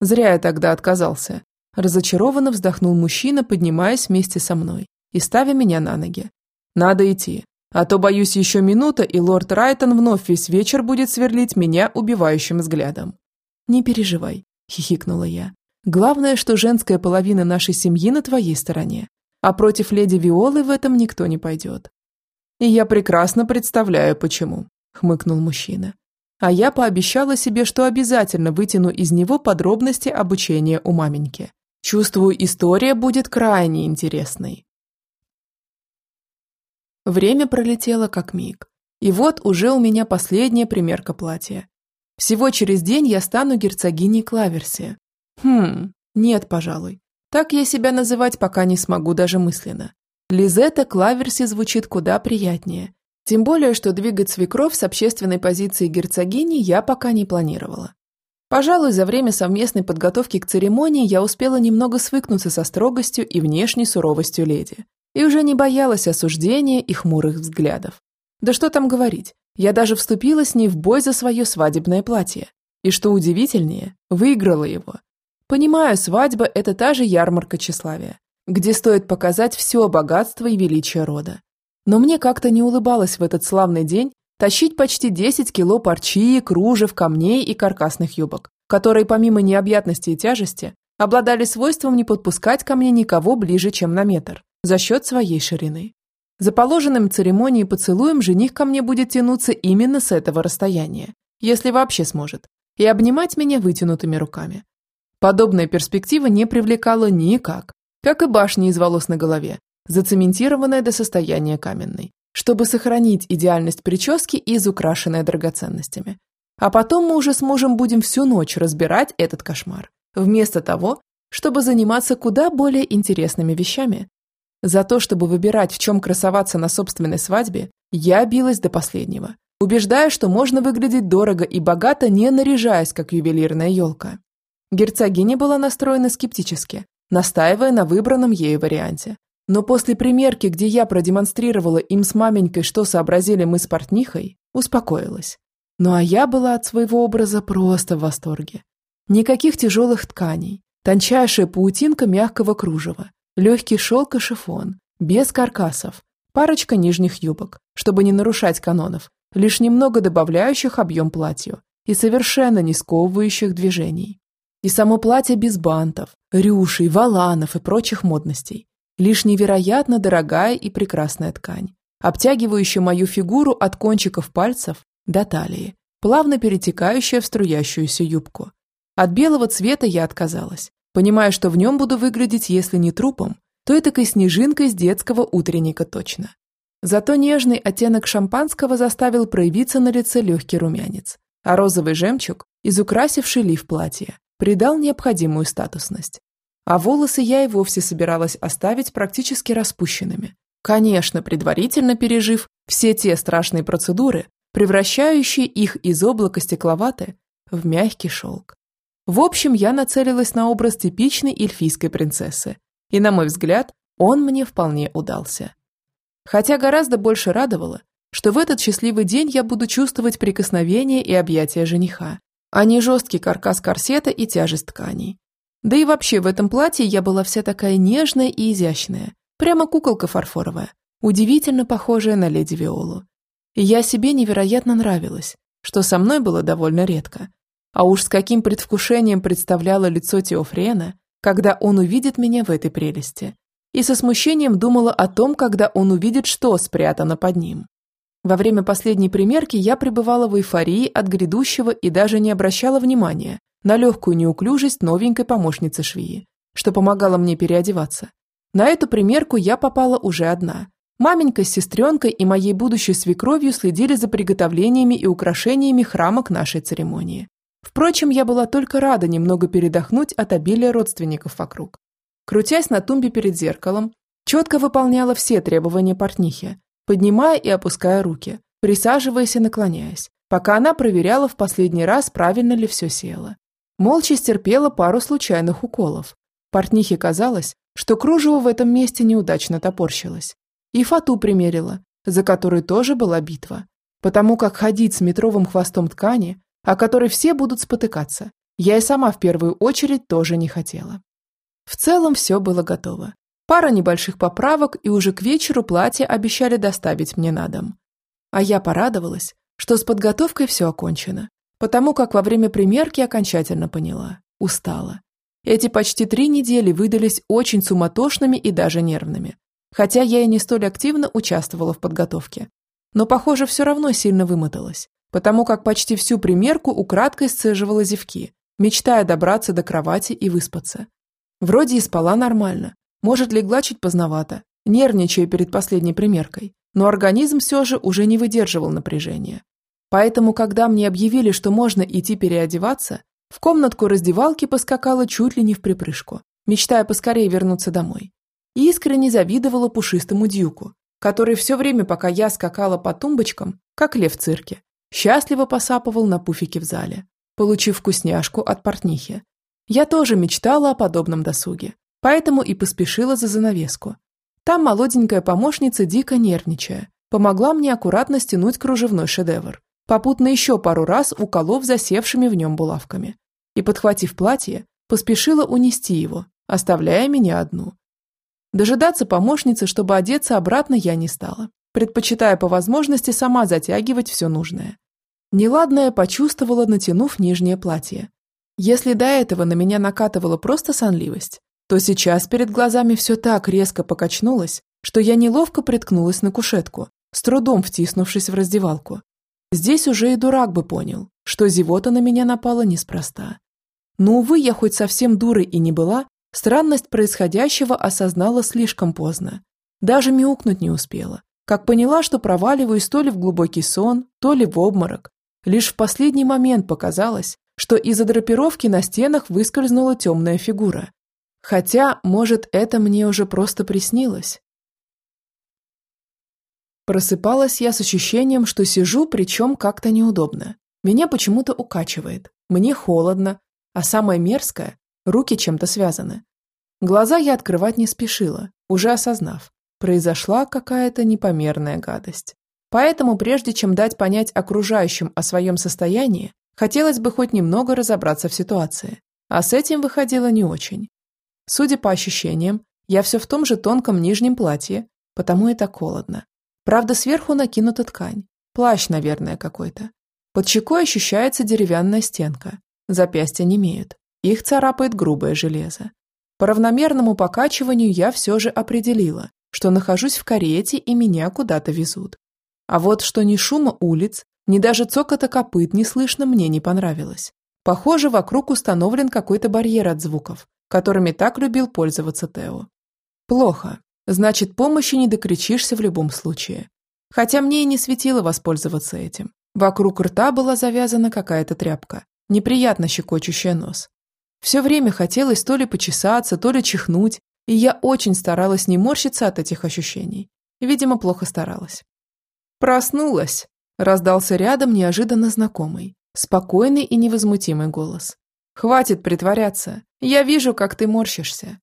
Зря я тогда отказался. Разочарованно вздохнул мужчина, поднимаясь вместе со мной и ставя меня на ноги. Надо идти. А то, боюсь, еще минута, и лорд Райтон вновь весь вечер будет сверлить меня убивающим взглядом. «Не переживай», – хихикнула я. «Главное, что женская половина нашей семьи на твоей стороне, а против леди Виолы в этом никто не пойдет». «И я прекрасно представляю, почему», – хмыкнул мужчина. А я пообещала себе, что обязательно вытяну из него подробности обучения у маменьки. Чувствую, история будет крайне интересной. Время пролетело как миг. И вот уже у меня последняя примерка платья. Всего через день я стану герцогиней Клаверси. Хм, нет, пожалуй. Так я себя называть пока не смогу даже мысленно. Лизетта Клаверси звучит куда приятнее. Тем более, что двигать свекровь с общественной позиции герцогини я пока не планировала. Пожалуй, за время совместной подготовки к церемонии я успела немного свыкнуться со строгостью и внешней суровостью леди и уже не боялась осуждения и хмурых взглядов. Да что там говорить, я даже вступила с ней в бой за свое свадебное платье. И что удивительнее, выиграла его. Понимаю, свадьба – это та же ярмарка тщеславия, где стоит показать все богатство и величие рода. Но мне как-то не улыбалось в этот славный день тащить почти 10 кило парчи, кружев, камней и каркасных юбок, которые помимо необъятности и тяжести обладали свойством не подпускать ко мне никого ближе, чем на метр за счет своей ширины. За положенным церемонией поцелуем жених ко мне будет тянуться именно с этого расстояния, если вообще сможет, и обнимать меня вытянутыми руками. Подобная перспектива не привлекала никак, как и башня из волос на голове, зацементированная до состояния каменной, чтобы сохранить идеальность прически и изукрашенная драгоценностями. А потом мы уже с мужем будем всю ночь разбирать этот кошмар, вместо того, чтобы заниматься куда более интересными вещами, за то, чтобы выбирать, в чем красоваться на собственной свадьбе, я билась до последнего, убеждая, что можно выглядеть дорого и богато, не наряжаясь, как ювелирная елка. Герцогиня была настроена скептически, настаивая на выбранном ею варианте. Но после примерки, где я продемонстрировала им с маменькой, что сообразили мы с портнихой, успокоилась. Ну а я была от своего образа просто в восторге. Никаких тяжелых тканей, тончайшая паутинка мягкого кружева, легкий шелк и шифон, без каркасов, парочка нижних юбок, чтобы не нарушать канонов, лишь немного добавляющих объем платью и совершенно не сковывающих движений. И само платье без бантов, рюшей, валанов и прочих модностей. Лишь невероятно дорогая и прекрасная ткань, обтягивающая мою фигуру от кончиков пальцев до талии плавно перетекающая в струящуюся юбку. От белого цвета я отказалась, понимая, что в нем буду выглядеть, если не трупом, то этакой снежинкой с детского утренника точно. Зато нежный оттенок шампанского заставил проявиться на лице легкий румянец, а розовый жемчуг, изукрасивший лиф платья, придал необходимую статусность. А волосы я и вовсе собиралась оставить практически распущенными. Конечно, предварительно пережив все те страшные процедуры, превращающие их из облака стекловаты в мягкий шелк. В общем, я нацелилась на образ типичной эльфийской принцессы, и, на мой взгляд, он мне вполне удался. Хотя гораздо больше радовало, что в этот счастливый день я буду чувствовать прикосновение и объятия жениха, а не жесткий каркас корсета и тяжесть тканей. Да и вообще в этом платье я была вся такая нежная и изящная, прямо куколка фарфоровая, удивительно похожая на леди Виолу. И я себе невероятно нравилась, что со мной было довольно редко. А уж с каким предвкушением представляло лицо Теофрена, когда он увидит меня в этой прелести. И со смущением думала о том, когда он увидит, что спрятано под ним. Во время последней примерки я пребывала в эйфории от грядущего и даже не обращала внимания на легкую неуклюжесть новенькой помощницы швеи, что помогало мне переодеваться. На эту примерку я попала уже одна. Маменька с сестренкой и моей будущей свекровью следили за приготовлениями и украшениями храма к нашей церемонии. Впрочем, я была только рада немного передохнуть от обилия родственников вокруг. Крутясь на тумбе перед зеркалом, четко выполняла все требования портнихи, поднимая и опуская руки, присаживаясь и наклоняясь, пока она проверяла в последний раз, правильно ли все село. Молча стерпела пару случайных уколов. Портнихе казалось, что кружево в этом месте неудачно топорщилось. И фату примерила, за которой тоже была битва. Потому как ходить с метровым хвостом ткани, о которой все будут спотыкаться, я и сама в первую очередь тоже не хотела. В целом все было готово. Пара небольших поправок, и уже к вечеру платье обещали доставить мне на дом. А я порадовалась, что с подготовкой все окончено, потому как во время примерки окончательно поняла – устала. Эти почти три недели выдались очень суматошными и даже нервными, хотя я и не столь активно участвовала в подготовке. Но, похоже, все равно сильно вымоталась, потому как почти всю примерку украдкой сцеживала зевки, мечтая добраться до кровати и выспаться. Вроде и спала нормально, может, легла чуть поздновато, нервничая перед последней примеркой, но организм все же уже не выдерживал напряжения. Поэтому, когда мне объявили, что можно идти переодеваться, в комнатку раздевалки поскакала чуть ли не в припрыжку, мечтая поскорее вернуться домой. И искренне завидовала пушистому дюку, который все время, пока я скакала по тумбочкам, как лев в цирке, счастливо посапывал на пуфике в зале, получив вкусняшку от портнихи. Я тоже мечтала о подобном досуге, поэтому и поспешила за занавеску. Там молоденькая помощница, дико нервничая, помогла мне аккуратно стянуть кружевной шедевр, попутно еще пару раз уколов засевшими в нем булавками. И, подхватив платье, поспешила унести его, оставляя меня одну. Дожидаться помощницы, чтобы одеться обратно, я не стала, предпочитая по возможности сама затягивать все нужное. Неладное почувствовала, натянув нижнее платье. Если до этого на меня накатывала просто сонливость, то сейчас перед глазами все так резко покачнулось, что я неловко приткнулась на кушетку, с трудом втиснувшись в раздевалку. Здесь уже и дурак бы понял, что зевота на меня напала неспроста. Но, увы, я хоть совсем дурой и не была, странность происходящего осознала слишком поздно. Даже мяукнуть не успела, как поняла, что проваливаюсь то ли в глубокий сон, то ли в обморок. Лишь в последний момент показалось, что из-за драпировки на стенах выскользнула темная фигура, Хотя, может, это мне уже просто приснилось. Просыпалась я с ощущением, что сижу, причем как-то неудобно. Меня почему-то укачивает, мне холодно, а самое мерзкое – руки чем-то связаны. Глаза я открывать не спешила, уже осознав, произошла какая-то непомерная гадость. Поэтому, прежде чем дать понять окружающим о своем состоянии, хотелось бы хоть немного разобраться в ситуации. А с этим выходило не очень. Судя по ощущениям, я все в том же тонком нижнем платье, потому и так холодно. Правда, сверху накинута ткань. Плащ, наверное, какой-то. Под щекой ощущается деревянная стенка. Запястья не имеют. Их царапает грубое железо. По равномерному покачиванию я все же определила, что нахожусь в карете и меня куда-то везут. А вот что ни шума улиц, Ни даже цокота копыт не слышно мне не понравилось. Похоже, вокруг установлен какой-то барьер от звуков, которыми так любил пользоваться Тео. Плохо. Значит, помощи не докричишься в любом случае. Хотя мне и не светило воспользоваться этим. Вокруг рта была завязана какая-то тряпка, неприятно щекочущая нос. Все время хотелось то ли почесаться, то ли чихнуть, и я очень старалась не морщиться от этих ощущений. Видимо, плохо старалась. «Проснулась!» – раздался рядом неожиданно знакомый, спокойный и невозмутимый голос. «Хватит притворяться! Я вижу, как ты морщишься!»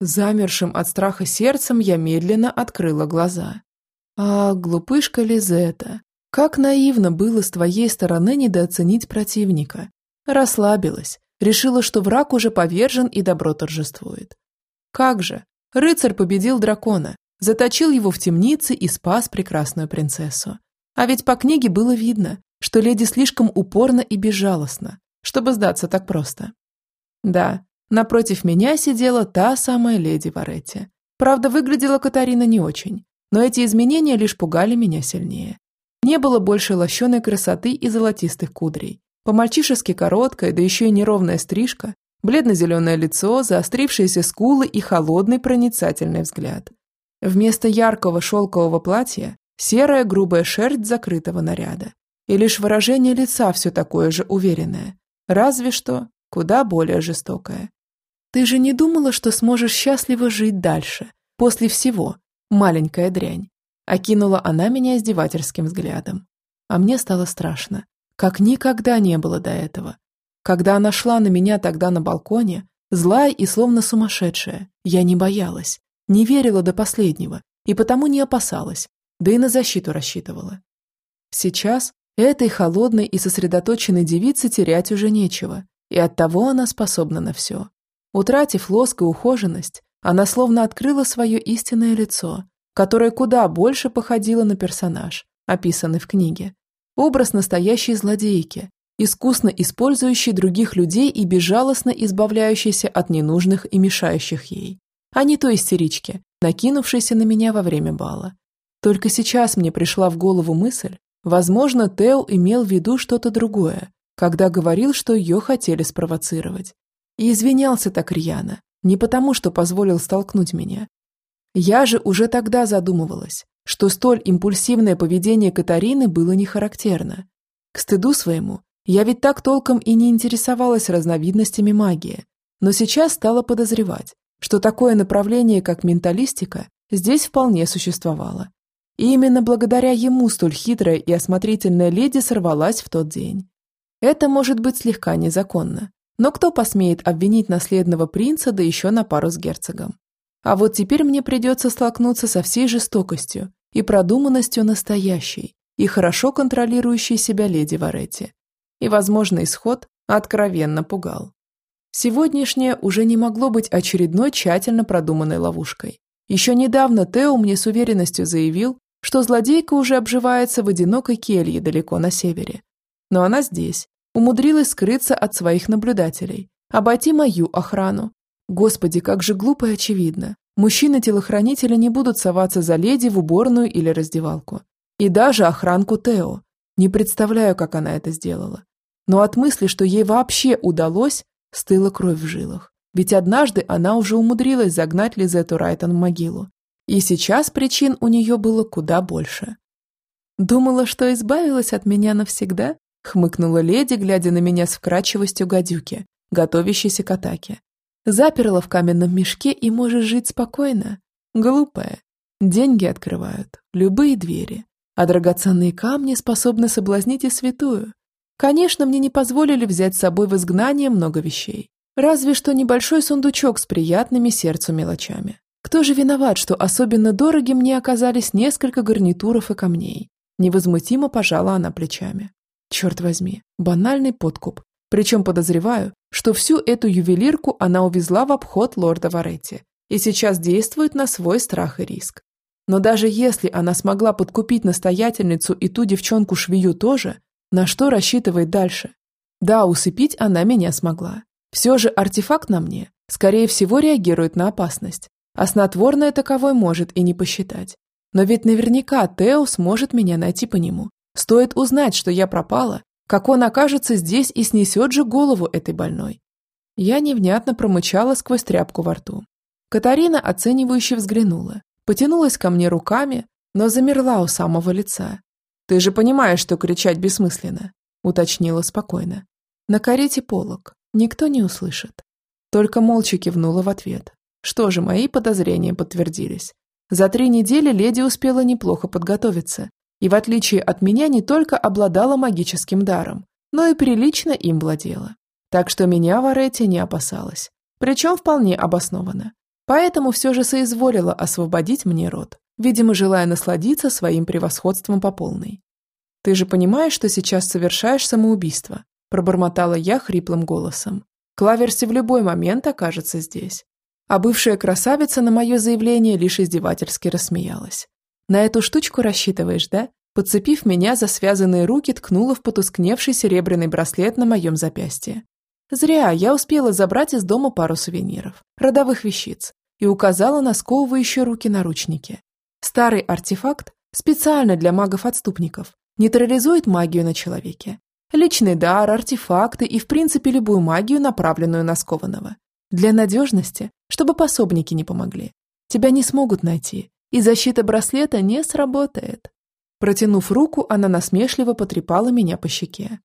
Замершим от страха сердцем я медленно открыла глаза. «А, глупышка Лизета, как наивно было с твоей стороны недооценить противника. Расслабилась, решила, что враг уже повержен и добро торжествует. Как же, рыцарь победил дракона, заточил его в темнице и спас прекрасную принцессу. А ведь по книге было видно, что леди слишком упорна и безжалостна, чтобы сдаться так просто. Да, напротив меня сидела та самая леди Варетти. Правда, выглядела Катарина не очень, но эти изменения лишь пугали меня сильнее. Не было больше лощеной красоты и золотистых кудрей. По-мальчишески короткая, да еще и неровная стрижка, бледно-зеленое лицо, заострившиеся скулы и холодный проницательный взгляд. Вместо яркого шелкового платья – серая грубая шерсть закрытого наряда. И лишь выражение лица все такое же уверенное. Разве что куда более жестокое. Ты же не думала, что сможешь счастливо жить дальше, после всего, маленькая дрянь. Окинула она меня издевательским взглядом. А мне стало страшно, как никогда не было до этого. Когда она шла на меня тогда на балконе, злая и словно сумасшедшая, я не боялась, не верила до последнего и потому не опасалась, да и на защиту рассчитывала. Сейчас этой холодной и сосредоточенной девице терять уже нечего, и оттого она способна на все. Утратив лоск и ухоженность, она словно открыла свое истинное лицо, которая куда больше походила на персонаж, описанный в книге. Образ настоящей злодейки, искусно использующей других людей и безжалостно избавляющейся от ненужных и мешающих ей, а не той истерички, накинувшейся на меня во время бала. Только сейчас мне пришла в голову мысль, возможно, Тео имел в виду что-то другое, когда говорил, что ее хотели спровоцировать. И извинялся так рьяно, не потому, что позволил столкнуть меня, я же уже тогда задумывалась, что столь импульсивное поведение Катарины было не характерно. К стыду своему, я ведь так толком и не интересовалась разновидностями магии, но сейчас стала подозревать, что такое направление, как менталистика, здесь вполне существовало. И именно благодаря ему столь хитрая и осмотрительная леди сорвалась в тот день. Это может быть слегка незаконно, но кто посмеет обвинить наследного принца, да еще на пару с герцогом? А вот теперь мне придется столкнуться со всей жестокостью и продуманностью настоящей и хорошо контролирующей себя леди Варетти. И, возможно, исход откровенно пугал. Сегодняшнее уже не могло быть очередной тщательно продуманной ловушкой. Еще недавно Тео мне с уверенностью заявил, что злодейка уже обживается в одинокой келье далеко на севере. Но она здесь, умудрилась скрыться от своих наблюдателей, обойти мою охрану Господи, как же глупо и очевидно. Мужчины-телохранители не будут соваться за леди в уборную или раздевалку. И даже охранку Тео. Не представляю, как она это сделала. Но от мысли, что ей вообще удалось, стыла кровь в жилах. Ведь однажды она уже умудрилась загнать Лизету Райтон в могилу. И сейчас причин у нее было куда больше. «Думала, что избавилась от меня навсегда?» Хмыкнула леди, глядя на меня с вкрадчивостью гадюки, готовящейся к атаке. Заперла в каменном мешке и можешь жить спокойно. Глупая. Деньги открывают любые двери, а драгоценные камни способны соблазнить и святую. Конечно, мне не позволили взять с собой в изгнание много вещей. Разве что небольшой сундучок с приятными сердцу мелочами. Кто же виноват, что особенно дороги мне оказались несколько гарнитуров и камней? Невозмутимо пожала она плечами. Черт возьми, банальный подкуп, причем подозреваю, что всю эту ювелирку она увезла в обход лорда Варетти и сейчас действует на свой страх и риск. Но даже если она смогла подкупить настоятельницу и ту девчонку-швею тоже, на что рассчитывает дальше? Да, усыпить она меня смогла. Все же артефакт на мне, скорее всего, реагирует на опасность, а снотворное таковой может и не посчитать. Но ведь наверняка Тео сможет меня найти по нему Стоит узнать, что я пропала, как он окажется здесь и снесет же голову этой больной. Я невнятно промычала сквозь тряпку во рту. Катарина оценивающе взглянула, потянулась ко мне руками, но замерла у самого лица. «Ты же понимаешь, что кричать бессмысленно», — уточнила спокойно. На карете полок. Никто не услышит. Только молча кивнула в ответ. Что же, мои подозрения подтвердились. За три недели леди успела неплохо подготовиться, и в отличие от меня не только обладала магическим даром, но и прилично им владела. Так что меня Варетти не опасалась. Причем вполне обоснованно. Поэтому все же соизволила освободить мне рот, видимо, желая насладиться своим превосходством по полной. «Ты же понимаешь, что сейчас совершаешь самоубийство?» пробормотала я хриплым голосом. Клаверси в любой момент окажется здесь. А бывшая красавица на мое заявление лишь издевательски рассмеялась. На эту штучку рассчитываешь, да? Подцепив меня за связанные руки, ткнула в потускневший серебряный браслет на моем запястье. Зря я успела забрать из дома пару сувениров, родовых вещиц, и указала на сковывающие руки наручники. Старый артефакт, специально для магов-отступников, нейтрализует магию на человеке. Личный дар, артефакты и, в принципе, любую магию, направленную на скованного. Для надежности, чтобы пособники не помогли. Тебя не смогут найти, и защита браслета не сработает. Протянув руку, она насмешливо потрепала меня по щеке.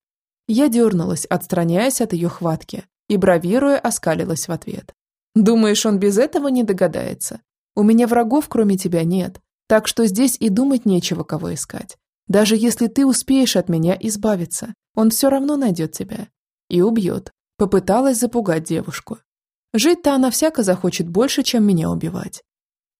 Я дернулась, отстраняясь от ее хватки, и, бравируя, оскалилась в ответ. «Думаешь, он без этого не догадается? У меня врагов, кроме тебя, нет, так что здесь и думать нечего, кого искать. Даже если ты успеешь от меня избавиться, он все равно найдет тебя. И убьет». Попыталась запугать девушку. Жить-то она всяко захочет больше, чем меня убивать.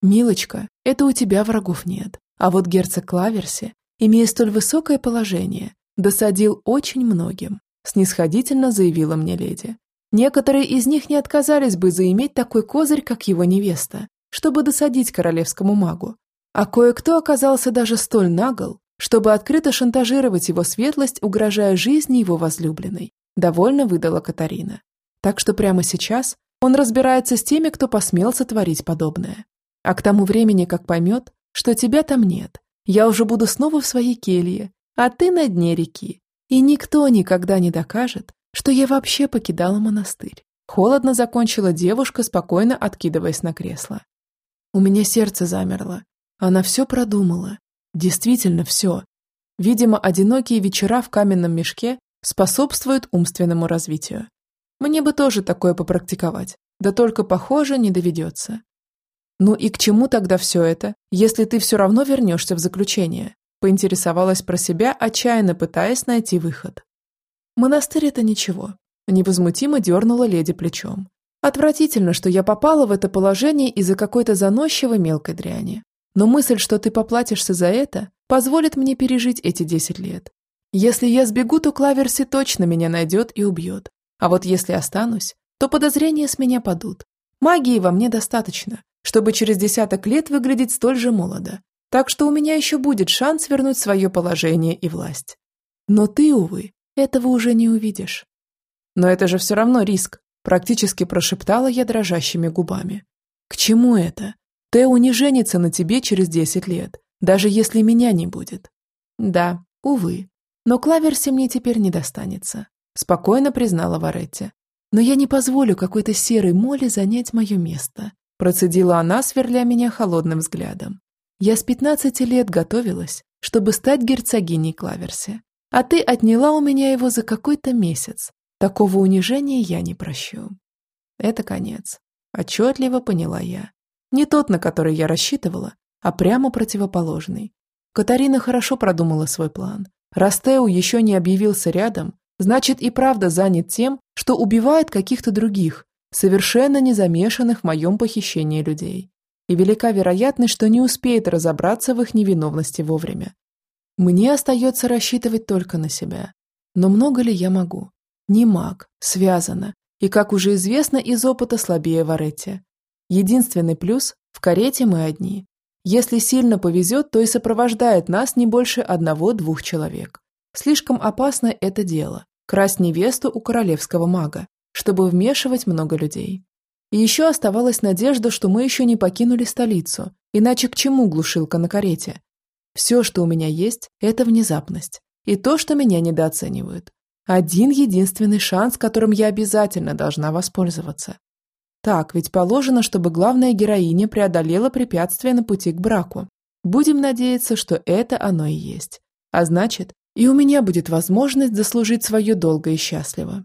«Милочка, это у тебя врагов нет, а вот герцог Клаверси, имея столь высокое положение, досадил очень многим», снисходительно заявила мне леди. Некоторые из них не отказались бы заиметь такой козырь, как его невеста, чтобы досадить королевскому магу. А кое-кто оказался даже столь нагл, чтобы открыто шантажировать его светлость, угрожая жизни его возлюбленной, довольно выдала Катарина. Так что прямо сейчас он разбирается с теми, кто посмел сотворить подобное. А к тому времени, как поймет, что тебя там нет, я уже буду снова в своей келье, а ты на дне реки. И никто никогда не докажет, что я вообще покидала монастырь. Холодно закончила девушка, спокойно откидываясь на кресло. У меня сердце замерло. Она все продумала. Действительно все. Видимо, одинокие вечера в каменном мешке способствуют умственному развитию. Мне бы тоже такое попрактиковать, да только, похоже, не доведется. Ну и к чему тогда все это, если ты все равно вернешься в заключение? Поинтересовалась про себя, отчаянно пытаясь найти выход. Монастырь – это ничего. Невозмутимо дернула леди плечом. Отвратительно, что я попала в это положение из-за какой-то заносчивой мелкой дряни. Но мысль, что ты поплатишься за это, позволит мне пережить эти десять лет. Если я сбегу, то Клаверси точно меня найдет и убьет. А вот если останусь, то подозрения с меня падут. Магии во мне достаточно, чтобы через десяток лет выглядеть столь же молодо, так что у меня еще будет шанс вернуть свое положение и власть. Но ты, увы, этого уже не увидишь. Но это же все равно риск, практически прошептала я дрожащими губами. К чему это? Тео не женится на тебе через десять лет, даже если меня не будет. Да, увы, но Клаверси мне теперь не достанется, спокойно признала Варетти. Но я не позволю какой-то серой моли занять мое место, процедила она, сверля меня холодным взглядом. Я с пятнадцати лет готовилась, чтобы стать герцогиней Клаверси, а ты отняла у меня его за какой-то месяц. Такого унижения я не прощу. Это конец. Отчетливо поняла я. Не тот, на который я рассчитывала, а прямо противоположный. Катарина хорошо продумала свой план. Раз Тео еще не объявился рядом, значит и правда занят тем, что убивает каких-то других, совершенно не замешанных в моем похищении людей и велика вероятность, что не успеет разобраться в их невиновности вовремя. Мне остается рассчитывать только на себя. Но много ли я могу? Не маг, связано, и, как уже известно, из опыта слабее Варетти. Единственный плюс – в карете мы одни. Если сильно повезет, то и сопровождает нас не больше одного-двух человек. Слишком опасно это дело – красть невесту у королевского мага, чтобы вмешивать много людей. И еще оставалась надежда, что мы еще не покинули столицу, иначе к чему глушилка на карете? Все, что у меня есть, это внезапность. И то, что меня недооценивают. Один единственный шанс, которым я обязательно должна воспользоваться. Так, ведь положено, чтобы главная героиня преодолела препятствия на пути к браку. Будем надеяться, что это оно и есть. А значит, и у меня будет возможность заслужить свое долго и счастливо.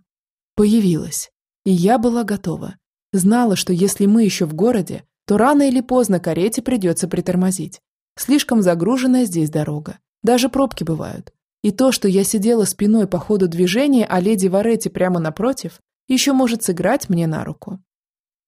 Появилась. И я была готова. Знала, что если мы еще в городе, то рано или поздно карете придется притормозить. Слишком загруженная здесь дорога. Даже пробки бывают. И то, что я сидела спиной по ходу движения, а леди Варетти прямо напротив, еще может сыграть мне на руку.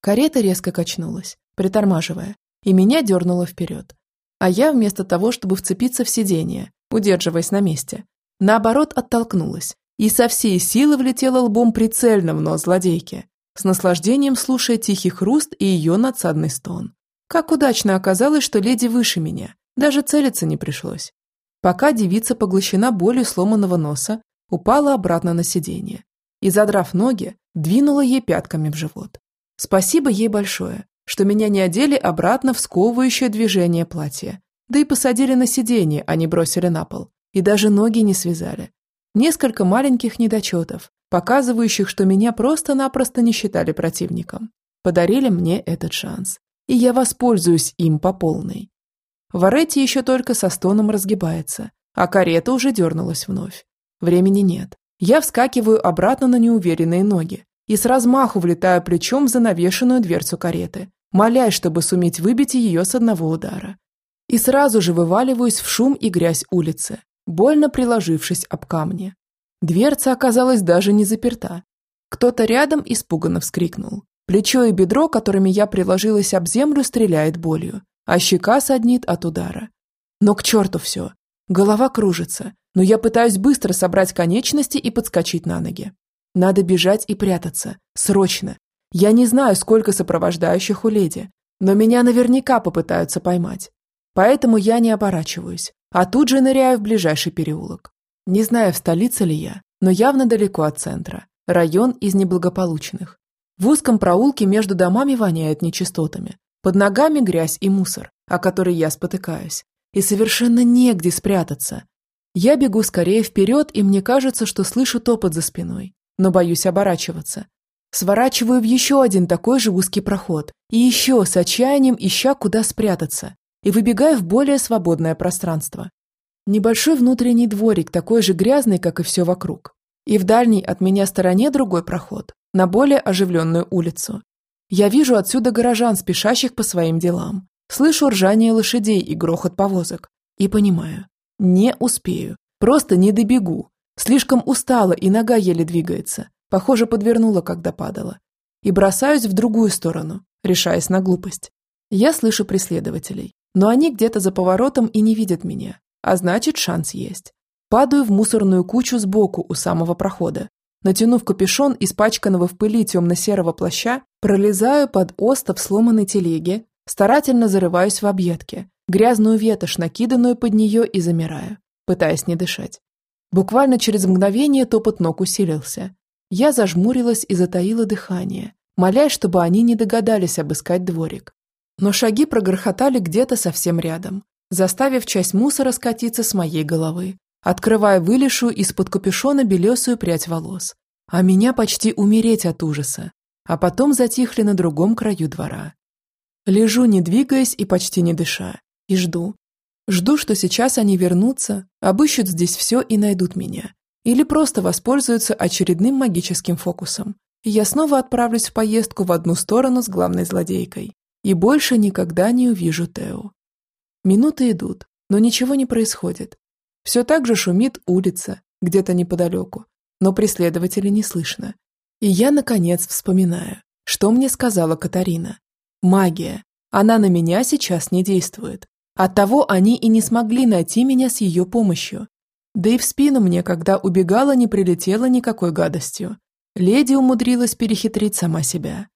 Карета резко качнулась, притормаживая, и меня дернуло вперед. А я вместо того, чтобы вцепиться в сиденье, удерживаясь на месте, наоборот оттолкнулась и со всей силы влетела лбом прицельно в нос злодейки, с наслаждением слушая тихий хруст и ее надсадный стон. Как удачно оказалось, что леди выше меня, даже целиться не пришлось. Пока девица поглощена болью сломанного носа, упала обратно на сиденье и, задрав ноги, двинула ей пятками в живот. Спасибо ей большое, что меня не одели обратно в сковывающее движение платье, да и посадили на сиденье, а не бросили на пол, и даже ноги не связали. Несколько маленьких недочетов, показывающих, что меня просто-напросто не считали противником, подарили мне этот шанс, и я воспользуюсь им по полной. Варетти еще только со стоном разгибается, а карета уже дернулась вновь. Времени нет. Я вскакиваю обратно на неуверенные ноги, и с размаху влетаю плечом в занавешенную дверцу кареты, молясь, чтобы суметь выбить ее с одного удара. И сразу же вываливаюсь в шум и грязь улицы, больно приложившись об камни. Дверца оказалась даже не заперта. Кто-то рядом испуганно вскрикнул. Плечо и бедро, которыми я приложилась об землю, стреляет болью, а щека саднит от удара. Но к черту все. Голова кружится, но я пытаюсь быстро собрать конечности и подскочить на ноги. Надо бежать и прятаться. Срочно. Я не знаю, сколько сопровождающих у леди, но меня наверняка попытаются поймать. Поэтому я не оборачиваюсь, а тут же ныряю в ближайший переулок. Не знаю, в столице ли я, но явно далеко от центра. Район из неблагополучных. В узком проулке между домами воняет нечистотами. Под ногами грязь и мусор, о который я спотыкаюсь. И совершенно негде спрятаться. Я бегу скорее вперед, и мне кажется, что слышу топот за спиной но боюсь оборачиваться. Сворачиваю в еще один такой же узкий проход и еще с отчаянием ища, куда спрятаться, и выбегаю в более свободное пространство. Небольшой внутренний дворик, такой же грязный, как и все вокруг. И в дальней от меня стороне другой проход, на более оживленную улицу. Я вижу отсюда горожан, спешащих по своим делам. Слышу ржание лошадей и грохот повозок. И понимаю, не успею, просто не добегу, Слишком устала и нога еле двигается. Похоже, подвернула, когда падала. И бросаюсь в другую сторону, решаясь на глупость. Я слышу преследователей, но они где-то за поворотом и не видят меня. А значит, шанс есть. Падаю в мусорную кучу сбоку у самого прохода. Натянув капюшон испачканного в пыли темно-серого плаща, пролезаю под остов сломанной телеги, старательно зарываюсь в объедки, грязную ветошь, накиданную под нее, и замираю, пытаясь не дышать. Буквально через мгновение топот ног усилился. Я зажмурилась и затаила дыхание, молясь, чтобы они не догадались обыскать дворик. Но шаги прогрохотали где-то совсем рядом, заставив часть мусора скатиться с моей головы, открывая вылезшую из-под капюшона белесую прядь волос. А меня почти умереть от ужаса. А потом затихли на другом краю двора. Лежу, не двигаясь и почти не дыша, и жду, Жду, что сейчас они вернутся, обыщут здесь все и найдут меня. Или просто воспользуются очередным магическим фокусом. И я снова отправлюсь в поездку в одну сторону с главной злодейкой. И больше никогда не увижу Тео. Минуты идут, но ничего не происходит. Все так же шумит улица, где-то неподалеку, но преследователей не слышно. И я, наконец, вспоминаю, что мне сказала Катарина. Магия. Она на меня сейчас не действует. Оттого они и не смогли найти меня с ее помощью. Да и в спину мне, когда убегала, не прилетело никакой гадостью. Леди умудрилась перехитрить сама себя.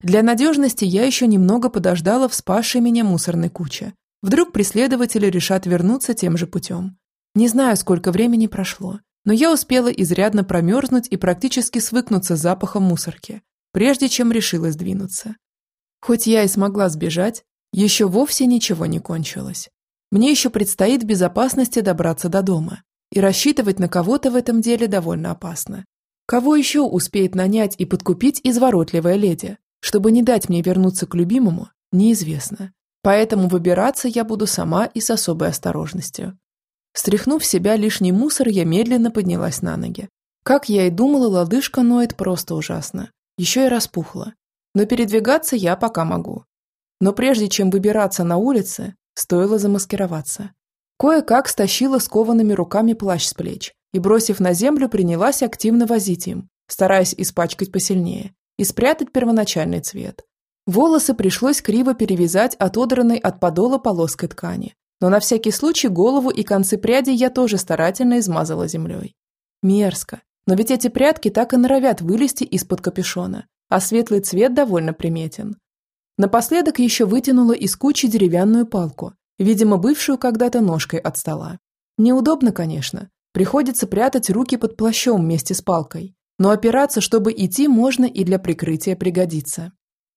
Для надежности я еще немного подождала в спасшей меня мусорной куче. Вдруг преследователи решат вернуться тем же путем. Не знаю, сколько времени прошло, но я успела изрядно промерзнуть и практически свыкнуться с запахом мусорки, прежде чем решила сдвинуться. Хоть я и смогла сбежать, еще вовсе ничего не кончилось. Мне еще предстоит в безопасности добраться до дома. И рассчитывать на кого-то в этом деле довольно опасно. Кого еще успеет нанять и подкупить изворотливая леди, чтобы не дать мне вернуться к любимому, неизвестно. Поэтому выбираться я буду сама и с особой осторожностью. Стряхнув себя лишний мусор, я медленно поднялась на ноги. Как я и думала, лодыжка ноет просто ужасно. Еще и распухла. Но передвигаться я пока могу. Но прежде чем выбираться на улице, стоило замаскироваться. Кое-как стащила скованными руками плащ с плеч и, бросив на землю, принялась активно возить им, стараясь испачкать посильнее и спрятать первоначальный цвет. Волосы пришлось криво перевязать отодранной от подола полоской ткани, но на всякий случай голову и концы прядей я тоже старательно измазала землей. Мерзко, но ведь эти прядки так и норовят вылезти из-под капюшона, а светлый цвет довольно приметен. Напоследок еще вытянула из кучи деревянную палку, видимо, бывшую когда-то ножкой от стола. Неудобно, конечно, приходится прятать руки под плащом вместе с палкой, но опираться, чтобы идти, можно и для прикрытия пригодится.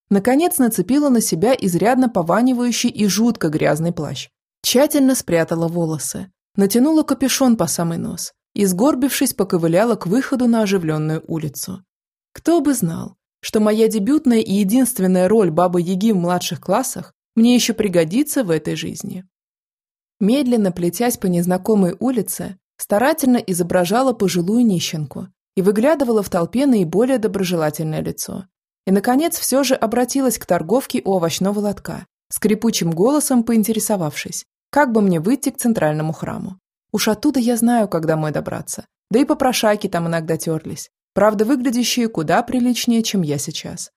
Наконец нацепила на себя изрядно пованивающий и жутко грязный плащ, Тщательно спрятала волосы, натянула капюшон по самый нос и, сгорбившись, поковыляла к выходу на оживленную улицу. Кто бы знал, что моя дебютная и единственная роль Бабы-Яги в младших классах мне еще пригодится в этой жизни. Медленно плетясь по незнакомой улице, старательно изображала пожилую нищенку и выглядывала в толпе наиболее доброжелательное лицо. И, наконец, все же обратилась к торговке у овощного лотка, скрипучим голосом поинтересовавшись, как бы мне выйти к центральному храму? Уж оттуда я знаю, как домой добраться. Да и попрошайки там иногда терлись. Правда, выглядящие куда приличнее, чем я сейчас.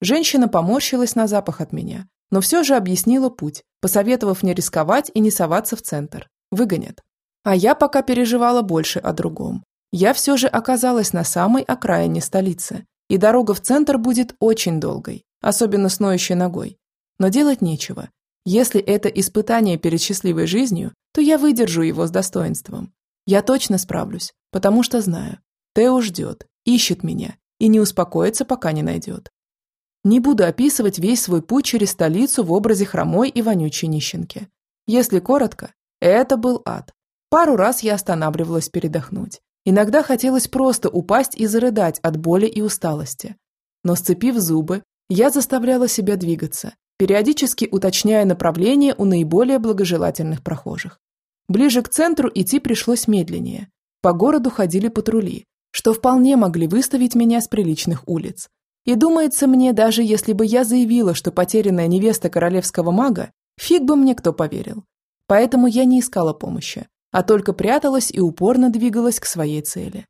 Женщина поморщилась на запах от меня, но все же объяснила путь, посоветовав не рисковать и не соваться в центр. Выгонят. А я пока переживала больше о другом. Я все же оказалась на самой окраине столицы, и дорога в центр будет очень долгой, особенно с ноющей ногой. Но делать нечего. Если это испытание перед счастливой жизнью, то я выдержу его с достоинством. Я точно справлюсь, потому что знаю. Тео ждет, ищет меня и не успокоится, пока не найдет. Не буду описывать весь свой путь через столицу в образе хромой и вонючей нищенки. Если коротко, это был ад. Пару раз я останавливалась передохнуть. Иногда хотелось просто упасть и зарыдать от боли и усталости. Но сцепив зубы, я заставляла себя двигаться периодически уточняя направление у наиболее благожелательных прохожих. Ближе к центру идти пришлось медленнее. По городу ходили патрули, что вполне могли выставить меня с приличных улиц. И думается мне, даже если бы я заявила, что потерянная невеста королевского мага, фиг бы мне кто поверил. Поэтому я не искала помощи, а только пряталась и упорно двигалась к своей цели.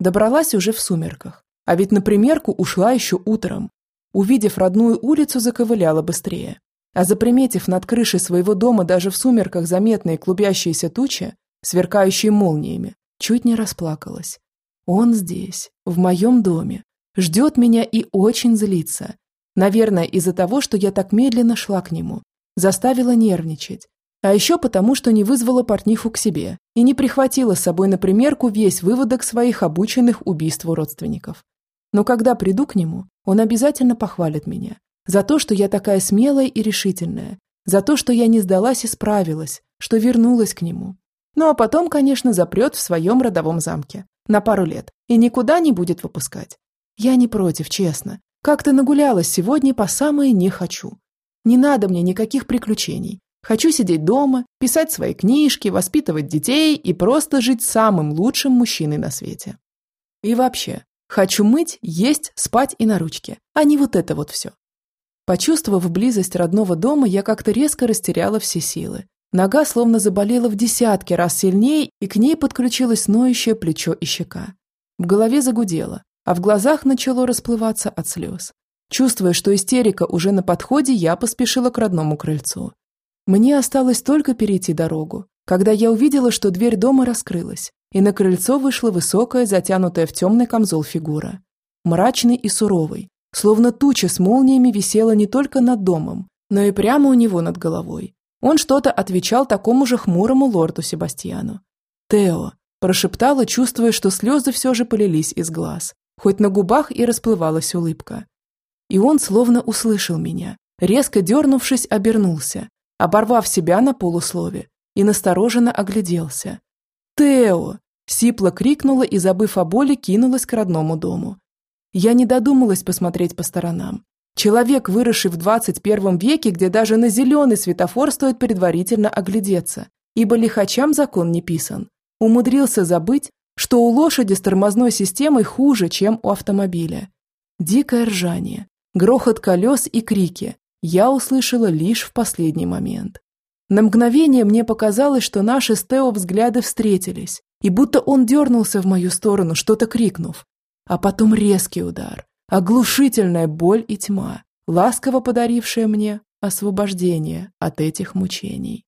Добралась уже в сумерках, а ведь на примерку ушла еще утром, Увидев родную улицу, заковыляла быстрее. А заприметив над крышей своего дома даже в сумерках заметные клубящиеся тучи, сверкающие молниями, чуть не расплакалась. Он здесь, в моем доме, ждет меня и очень злится. Наверное, из-за того, что я так медленно шла к нему, заставила нервничать. А еще потому, что не вызвала портниху к себе и не прихватила с собой на примерку весь выводок своих обученных убийству родственников. Но когда приду к нему, он обязательно похвалит меня. За то, что я такая смелая и решительная. За то, что я не сдалась и справилась, что вернулась к нему. Ну а потом, конечно, запрет в своем родовом замке. На пару лет. И никуда не будет выпускать. Я не против, честно. Как ты нагулялась сегодня по самое не хочу. Не надо мне никаких приключений. Хочу сидеть дома, писать свои книжки, воспитывать детей и просто жить самым лучшим мужчиной на свете. И вообще, Хочу мыть, есть, спать и на ручке, а не вот это вот все. Почувствовав близость родного дома, я как-то резко растеряла все силы. Нога словно заболела в десятки раз сильнее, и к ней подключилось ноющее плечо и щека. В голове загудело, а в глазах начало расплываться от слез. Чувствуя, что истерика уже на подходе, я поспешила к родному крыльцу. Мне осталось только перейти дорогу, когда я увидела, что дверь дома раскрылась, и на крыльцо вышла высокая, затянутая в темный камзол фигура. Мрачный и суровый, словно туча с молниями висела не только над домом, но и прямо у него над головой. Он что-то отвечал такому же хмурому лорду Себастьяну. «Тео», – прошептала, чувствуя, что слезы все же полились из глаз, хоть на губах и расплывалась улыбка. И он словно услышал меня, резко дернувшись, обернулся, оборвав себя на полуслове, и настороженно огляделся. «Тео!» – сипло крикнула и, забыв о боли, кинулась к родному дому. Я не додумалась посмотреть по сторонам. Человек, выросший в 21 веке, где даже на зеленый светофор стоит предварительно оглядеться, ибо лихачам закон не писан, умудрился забыть, что у лошади с тормозной системой хуже, чем у автомобиля. Дикое ржание, грохот колес и крики я услышала лишь в последний момент. На мгновение мне показалось, что наши с Тео взгляды встретились, и будто он дернулся в мою сторону, что-то крикнув. А потом резкий удар, оглушительная боль и тьма, ласково подарившая мне освобождение от этих мучений.